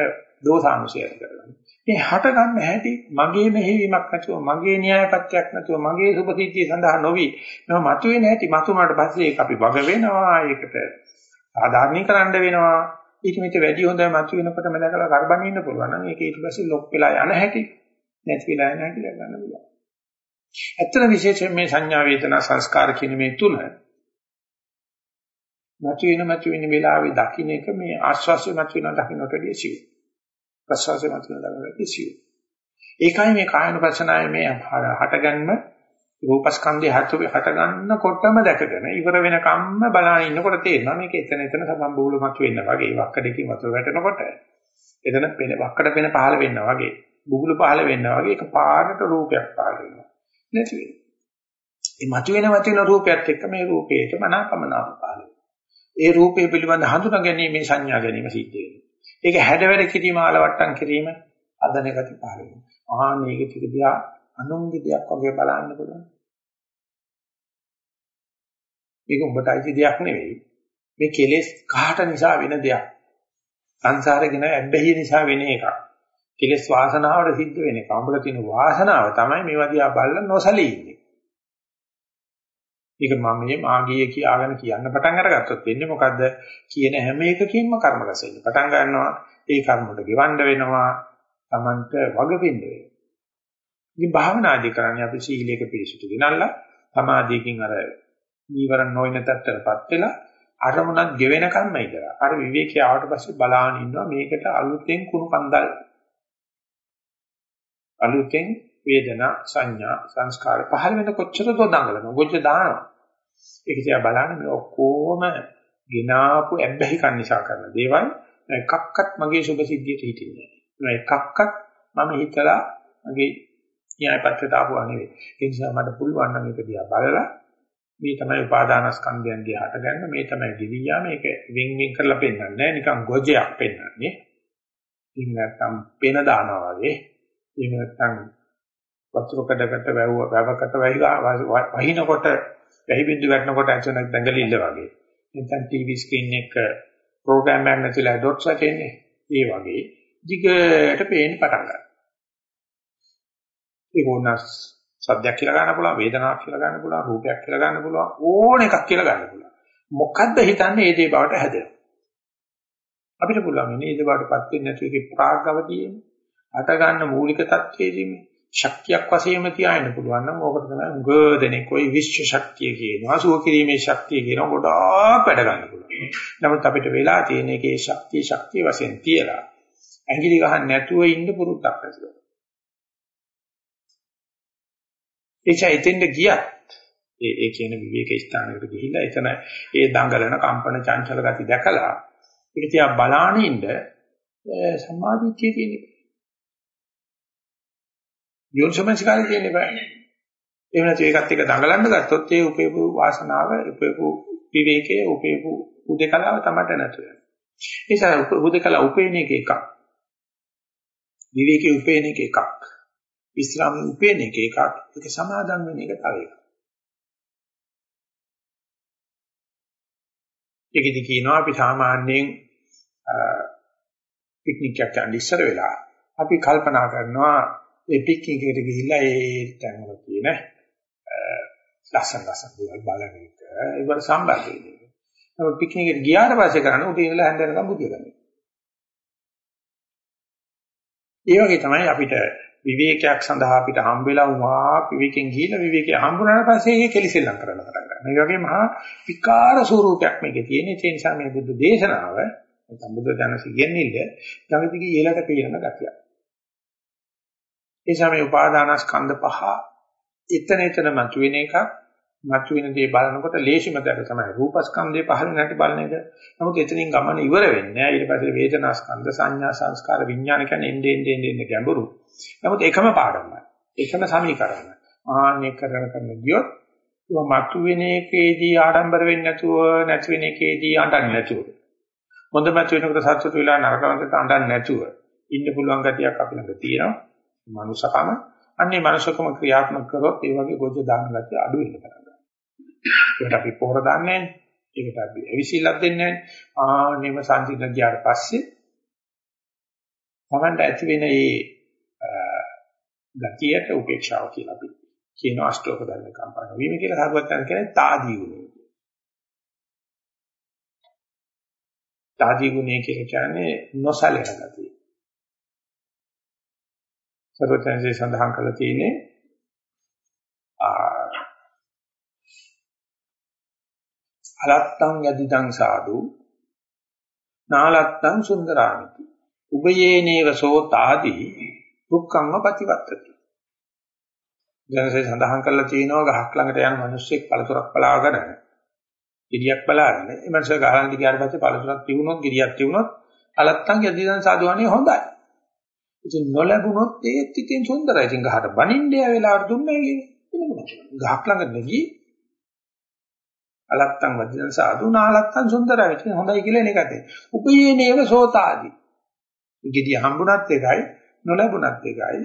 දෝසානුසය කරගන්න. මේ හට ගන්න හැටි මගේ මෙහෙවීමක් නැතුව මගේ න්‍යායපත්‍යක් නැතුව මගේ සුභසිද්ධිය සඳහා නොවි මම මතුවේ නැති මතුනට පස්සේ ඒක අපි වග වෙනවා ඒකට සාධාරණීකරන්න වෙනවා ඊට මෙතේ වැඩි හොඳයි මතුවෙනකොටම දැකලා කරබන් ඉන්න පුළුවන් නම් ඒක ඊට පස්සේ ලොක් වෙලා යන හැටි නැති වෙලා යන හැටි දැක ගන්න පුළුවන්. ඇත්තට විශේෂයෙන් මේ සංඥා වේදනා සංස්කාර කියන මේ තුන මතුවෙන මතුවෙන වෙලාවේ දකින්න එක මේ ආශ්වාසය මතුවෙන දකින්නට වැඩිය සිව්. ප්‍රසවාසය මතුවෙන දඟලන සිව්. ඒකයි මේ කායන පස්සනාවේ මේ හටගන්න රූපස්කන්ධය හට ගන්නකොටම දැකගෙන ඉවර වෙනකම්ම බලන ඉන්නකොට තේරෙනවා මේක එතන එතන සම්බුල මත වෙන්න වගේ. වක්කඩකින් වතුර වැටෙනකොට එතන පෙන වක්කඩ පෙන පහළ වෙන්න වගේ. බුබුලු පහළ වෙන්න වගේ එක පාරට රූපයක් පහළ වෙනවා. නැති වෙනවා. මේ මතුවෙන මතුවෙන රූපයත් එක්ක මේ රූපේට මනාපමනාප පහළ ඒ රූපේ පිළිබඳ හඳුනා ගැනීම සංඥා ගැනීම සිද්ධ වෙනවා ඒක හැඩවැඩ කිරීම ආලවට්ටම් කිරීම අදන ගති පහළ වෙනවා ආ මේක ටික දිහා අනුන්ගේ දෙයක් වගේ බලන්න පුළුවන්. මේක උඹට අයිති දෙයක් නෙවෙයි. මේ කෙලෙස් කාට නිසා වෙන දෙයක්. සංසාරේ ගෙන ඇබ්බැහිය නිසා වෙන එකක්. කෙලෙස් වාසනාවට සිද්ධ වෙන එක. උඹලා තියෙන වාසනාව තමයි මේවා දිහා බලලා නොසලී ඉන්නේ. මේක මම මේ මාගිය කියාගෙන කියන්න පටන් අරගත්තොත් වෙන්නේ මොකද්ද? කියන හැම එකකින්ම කර්ම රැස් වෙන්න පටන් ගන්නවා. ඒ කර්ම වලට ගෙවන්න වෙනවා. Tamanට වග වෙන්න වෙනවා. ඉතින් භාවනාදී කරන්නේ අපි සීලයක පිළිසුතු ගනනලා සමාධියකින් අර නීවරණ නොයන තත්ත්වයටපත් වෙලා අරමුණක් ගෙවෙන කම්මයි කරා. අර විවේකී ආවට පස්සේ බලාගෙන ඉන්නවා මේකට අලුතෙන් කුණු කන්දල් අලුතෙන් වේදනා සංඥා සංස්කාර පහළ වෙන කොච්චර දොඩංගලන ගොජ්ජ දානවා. ඒක දිහා බලන්න මේ ඔක්කොම ගినాපු ඇබ්බැහි කන් නිසා කරන දේවල් එකක්වත් මගේ සුභ සිද්ධියට හිටින්නේ නැහැ. එකක්වත් මම හිතලා මගේ න්‍යාය පත්‍රයට ආපුවා නෙවෙයි. ඒ නිසා මට පුළුවන් නම් මේක දිහා බලලා මේ තමයි උපාදානස්කන්ධයන් දිහා හටගන්න මේ තමයි දිවියා මේක වෙන් වෙන් කරලා පෙන්නන්නේ නිකන් ගොජයක් පෙන්නන්නේ. එහෙම නැත්නම් පෙන දානවා වගේ. එහෙම නැත්නම් වතුර කඩකට වැව්ව වැවකට වහිනකොට වැහි බින්දු වැටෙනකොට ඇතුළත දඟලිල්ල වගේ. නැත්නම් ටීවී ස්ක්‍රීන් එක ප්‍රෝග්‍රෑම් එකක් නැතිලා ඩොට්ස් වැටෙන්නේ. ඒ වගේ දිගට පේන්න පටන් ගන්නවා. ඒක ඕනස් සද්දයක් කියලා ගන්න පුළුවන් වේදනාවක් කියලා ගන්න පුළුවන් රූපයක් කියලා ගන්න පුළුවන් ඕන එකක් කියලා ගන්න පුළුවන් මොකද්ද හිතන්නේ ඒ දේ බවට හැදෙනවා අපිට පුළුවන් මේ දේ බවටපත් වෙන්නේ නැති එකේ ප්‍රාග්ගවතියෙම අට ගන්න මූලික தත්ත්වයේදී ශක්තියක් වශයෙන්ම තියාගෙන පුළුවන් නම් ඕකට තමයි උගදෙනේ કોઈ විශ්ව ශක්තිය කියනවා සුව කිරීමේ ශක්තිය කියනවා ගොඩාක් වැඩ ගන්න පුළුවන් නමුත් අපිට වෙලා තියෙන එකේ ශක්තිය ශක්තිය වශයෙන් තියලා ඇඟිලි ගහන්න නැතුව ඉන්න පුරුද්දක් ඇතිවෙනවා එචා එතෙන්ද ගියත් ඒ ඒ කියන විවේක ස්ථානයකට ගිහිල්ලා එතන ඒ දඟලන කම්පන චංචල ගති දැකලා ඒක තියා බලාන ඉන්න සමාධිත්‍ය තියෙන්නේ. යෝනිසමස්කාරය තියෙන්නේ බෑ. එහෙම නැත්නම් ඒකත් එක්ක දඟලන්න ගත්තොත් ඒ උපේපු වාසනාව උපේපු විවේකයේ උපේපු උදේකලාව තමයි නැතු වෙනවා. ඒ නිසා උදේකලාව උපේන එක එකක්. විවේකයේ උපේන එක එකක්. විස්රාම උපේන එක එකක් ඒක සමාදම් වෙන එක තව එකක්. ඒකෙදි කියනවා අපි සාමාන්‍යයෙන් පික්නික් එකක් යන්න ඉස්සර වෙලා අපි කල්පනා කරනවා ඒ පික්නික් එකට ගිහිල්ලා ඒ තැන් වල තියෙන ලස්සන ලස්සන දේවල් බලන එක ඒවල සම්බන්ධ වෙන්නේ. නමුත් පික්නික් එකට ගියාට පස්සේ කරන්නේ උදේ ඉඳලා හැන්ද වෙනකම් බුදිය ගන්න. ඒ වගේ තමයි අපිට විවේකයක් සඳහා අපිට හම්බ වෙලා වුණා විවේකෙන් ගිහිල්ලා විවේකයේ හම්බුනාට පස්සේ ඒක කෙලිසෙල්ලම් කරන්න පටන් ගන්නවා. මේ වගේ මහා විකාර ස්වරූපයක් මේකේ තියෙන. ඒ නිසා මේ බුද්ධ දේශනාව නැත්නම් බුද්ධ ඥානසි කියන්නේ ජගතිගේ ඊළඟ පීරන ගතිය. ඒ සමේ උපාදානස්කන්ධ පහ එතන එතන මතුවෙන එකක් මතුවෙන දේ බලනකොට ලේසිම දර තමයි රූපස්කන්ධය පහළ නැති බලන එක. නමුත් එතනින් ගමන ඉවර වෙන්නේ නැහැ. ඊට පස්සේ වේදනාස්කන්ධ සංඥා සංස්කාර විඥාන කියන්නේ එන්නේ එන්නේ එන්නේ ගැඹුරු. නමුත් එකම පාඩමයි. එකම සමීකරණය. ආන්නේ කරන කරන ගියොත් මතුවෙන එකේදී ආඩම්බර වෙන්නේ නැතුව නැති වෙන එකේදී අඬන්නේ නැතුව. හොඳ මත වෙනකොට සතුට වෙලා නරකවන්තට අඬන්නේ නැතුව ඉන්න පුළුවන් ගතියක් අපි ළඟ තියෙනවා. මනුෂකම අන්නේ මනුෂකම ක්‍රියාත්මක කරොත් ඒ වගේ ගොජ දාන ගැතිය අඩු වෙන්න පටන් ගන්නවා. ඒකට අපි පොහොර දාන්නේ නැහැ. ඒකට අපි ඇවිසිල්ලක් දෙන්නේ නැහැ. ආනෙම සංසිඳන ගියාට පස්සේ තමන්ට ඇති වෙන මේ ගතියට උපේක්ෂාව කියලා අපි කියන අෂ්ටෝක ධර්ම කම්පන වීම කියලා හරුවත් යන කියන්නේ తాදී ගුණය. తాදී ගුණය කියන්නේ නොසලෙන ගතිය. සර්වඥයන්සේ සඳහන් කරලා තියෙන්නේ අලත්තං යදිදං සාදු නාලත්තං සුන්දරාමිති උබයේනේව සෝතාදී දුක්ඛංව ප්‍රතිවත්තති. දැනසේ සඳහන් කරලා තියෙනවා ගහක් ළඟට යන මිනිස්සෙක් පළතුරක් බලාගෙන ගිරියක් බලාගෙන ඒ මනස ගහන්න ගියාට පස්සේ පළතුරක් තිබුණොත් ගිරියක් තිබුණොත් අලත්තන් යදිදන් සාදුවන්නේ හොඳයි. ඉතින් නොලැබුණොත් ඒත් ඉතින් සුන්දරයි. ඉතින් ගහට බනින්නේ වෙලාවට දුන්නේ කියන්නේ. ගහක් ළඟ නැගී අලත්තන් වදින සාදු නාලත්තන් සුන්දරයි. ඉතින් හොඳයි කියලා එකයි. උපයේනේව සෝතාදී. ඉගෙදී හම්බුණත් එකයි නොලැබුණත් එකයි.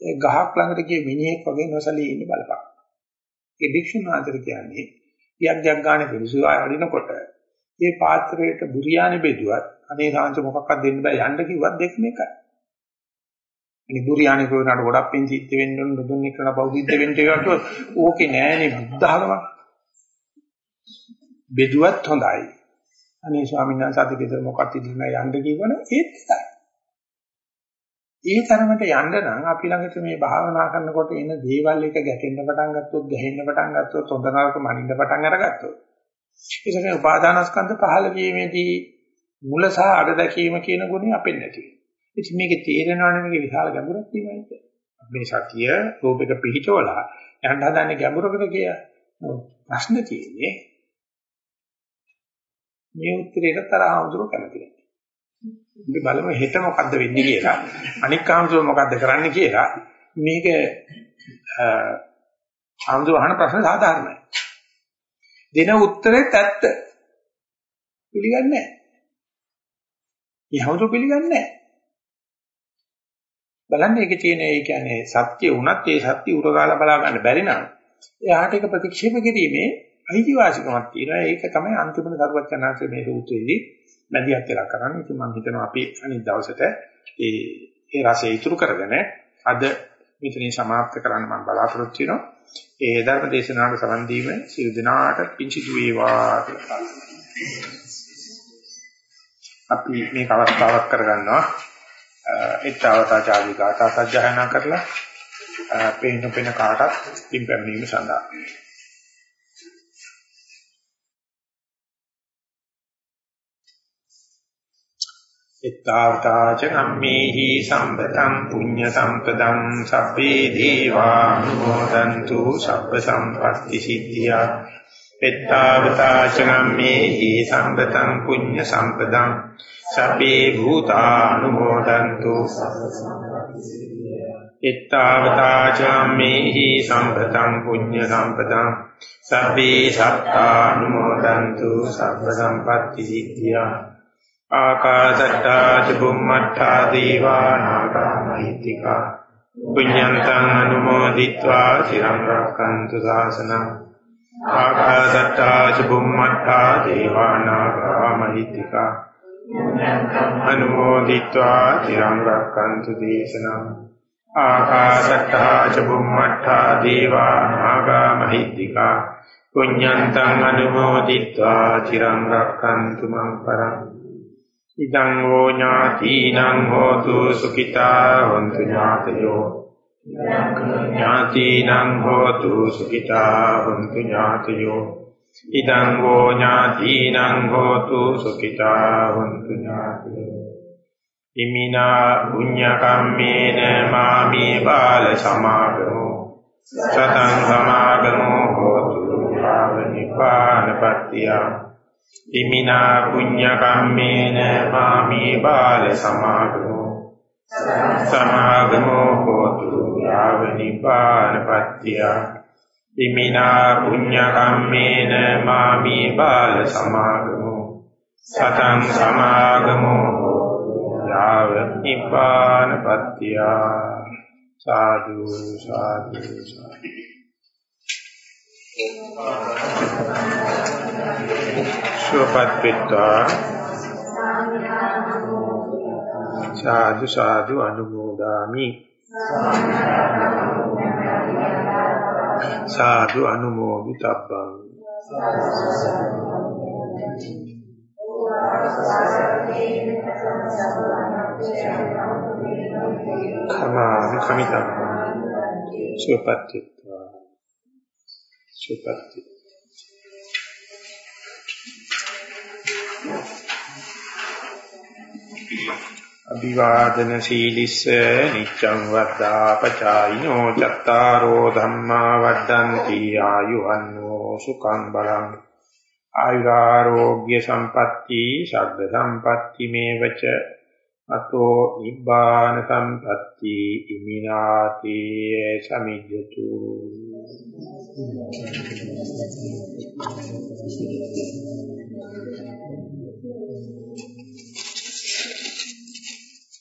ඒ ගහක් ළඟට ගිය මිනිහෙක් වගේ නොසලී ඉන්න බලපන්. ඒ භික්ෂුන් වහන්සේ කියන්නේ යක් යක් ගන්න පිළිසු ආවදිනකොට මේ පාත්‍රයට බුරියානි බෙදුවත් අනේ සාංශ මොකක්වත් දෙන්න බෑ යන්න කිව්වත් දෙකම එකයි. ඉතින් බුරියානි කෝරනට ගොඩක් පින් සිද්ධ වෙන්න ඕන දුන්නේ කරන බෞද්ධ වෙන්න එක කිව්වොත් ඕකේ නෑනේ බුද්ධ ආගමක්. බෙදුවත් හොඳයි. අනේ ස්වාමීන් වහන්සේ අද ගෙදර මොකක්ද ඉන්න යන්න කිව්වන ඒත් එකයි. ඒ තරමට යන්න නම් අපි ළඟට මේ භාවනා කරනකොට එන දේවල් එක ගැටෙන්න පටන් ගත්තොත්, ගැහෙන්න පටන් ගත්තොත්, හොඳ නරක මනින්න පටන් අරගත්තොත්. ඒකනේ උපාදානස්කන්ධ පහළ වීමේදී මුල සහ අග දැකීම කියන ගුණය අපෙන් නැති වෙනවා. ඉතින් මේකේ තේරෙනවනේ මේකේ විශාල ගැඹුරක් තියෙනවා කියන්නේ. මේ සතිය රූපයක පිහිටවලා යන්න හදන්නේ ගැඹුරකට කියලා. ප්‍රශ්න තියෙන්නේ මේ උත්තරේට තරහවුදුර කැමති නැහැ. අපි බලමු හෙට මොකද්ද වෙන්නේ කියලා. අනික් කාමසෝ මොකද්ද කරන්න කියලා. මේක ආම්දු අහන ප්‍රශ්න සාධාරණයි. දෙන උත්තරෙත් ඇත්ත. පිළිගන්නේ නැහැ. යහුදු පිළිගන්නේ නැහැ. බලන්න ඒකේ තියෙන ඒ කියන්නේ සත්‍ය වුණත් ඒ සත්‍ය උරගාලා බලා ගන්න බැරි නම් එයාට ඒක ප්‍රතික්ෂේප කිරීමේ අයිතිවාසිකමක් තියෙනවා. ඒක තමයි අන්තිමට දරුවත් යනාංශයේ මේ සූත්‍රයේදී මැදිහත් වෙලා කරන්නේ. ඉතින් මම හිතනවා අපි අනිත් දවසට ඒ ඒ රසය ඉතුරු කරගෙන අද මෙතනින් સમાપ્ત කරන්න මම බලාපොරොත්තු වෙනවා. ඒ ධර්ම දේශනාවට සමන් දීම සියලු දෙනාට පිංචිතු වේවා කියලා. අපි මේක අවස්ථාවක් කරගන්නවා. ඒත්තාවතාචාරී ගාථා සජ්ජායනා කරලා පේන පේන කාටත් පින් පැමිණීම සඳහා. එත්තාවතාච කම්මේහි සම්පතං පුඤ්ඤ සම්පදං සබ්බේ දීවා අනුමෝදන්තු සබ්බ සම්පත්‍ති සිද්ධියා එත්තාවතාච කම්මේහි සම්පතං පුඤ්ඤ සම්පදං සබ්බේ භූතානුමෝදන්තු। එත්තාවතා චාමේහි සම්පතං පුඤ්ඤ සම්පතං। සබ්බේ සත්තානුමෝදන්තු සබ්බ සම්පත්ති සිද්ධියා। ආකාශට්ටා චුම්මට්ටා දේවා නාගා මහිත්‍තිකා। පුඤ්ඤන්තං අනුමෝදිත්වා চিරං රක්칸තු සාසනං। ආකාශට්ටා චුම්මට්ටා දේවා නාගා මහිත්‍තිකා। අනුමෝදිत्वा තිරං රක්칸තු දේශනම්. ආකාශට්ටා ච බුම්මට්ටා දේවා නාග මහිද්దికා. පුඤ්ඤන්තං අනුමෝදිत्वा තිරං රක්칸තු මං පරං. ඉදං හෝ ඥාතිනං හෝතු සුඛිතා හොන්තු ඥාතයෝ. ඥාතිනං හෝතු සුඛිතා හොන්තු ඥාතයෝ. ඉදං හෝ ඥාතිනං හෝතු සුඛිතා හොන්තු ඥාතයෝ ඉමිනා පුඤ්ඤ කම්මේන මාමි බාල සමාගමෝ සතං සමාගමෝ හෝතු ආව නිපානපත්තියා ඉමිනා පුඤ්ඤ කම්මේන මාමි බාල සමාගමෝ සමාගමෝ හෝතු යාව නිපානපත්තිය ඉමිනා පුඤ්ඤ කම්මේන මාමි බාල සමාගමෝ සතං සමාගමෝ යාව නිපානපත්තිය සාදු සාදු සාදු සුවපත් වෙත්වා සාදු සාදු අනුමෝදාමි සාදු අනුමෝදිතබ්බං. කමාමි කමිතබ්බං. සුවපත් සුපත්ති අභිවාදන සීලිස්ස නිච්ඡං වද්දා පචායිනෝ චත්තාරෝ ධම්මා වද්දන්ති ආයුවන්නෝ සුඛං බලං ආයුරාෝග්‍ය සම්පatti ශබ්ද සම්පatti මේවච අතෝ නිබ්බාන සම්පatti ඉමිනාති සමිජ්ජතු Thank you.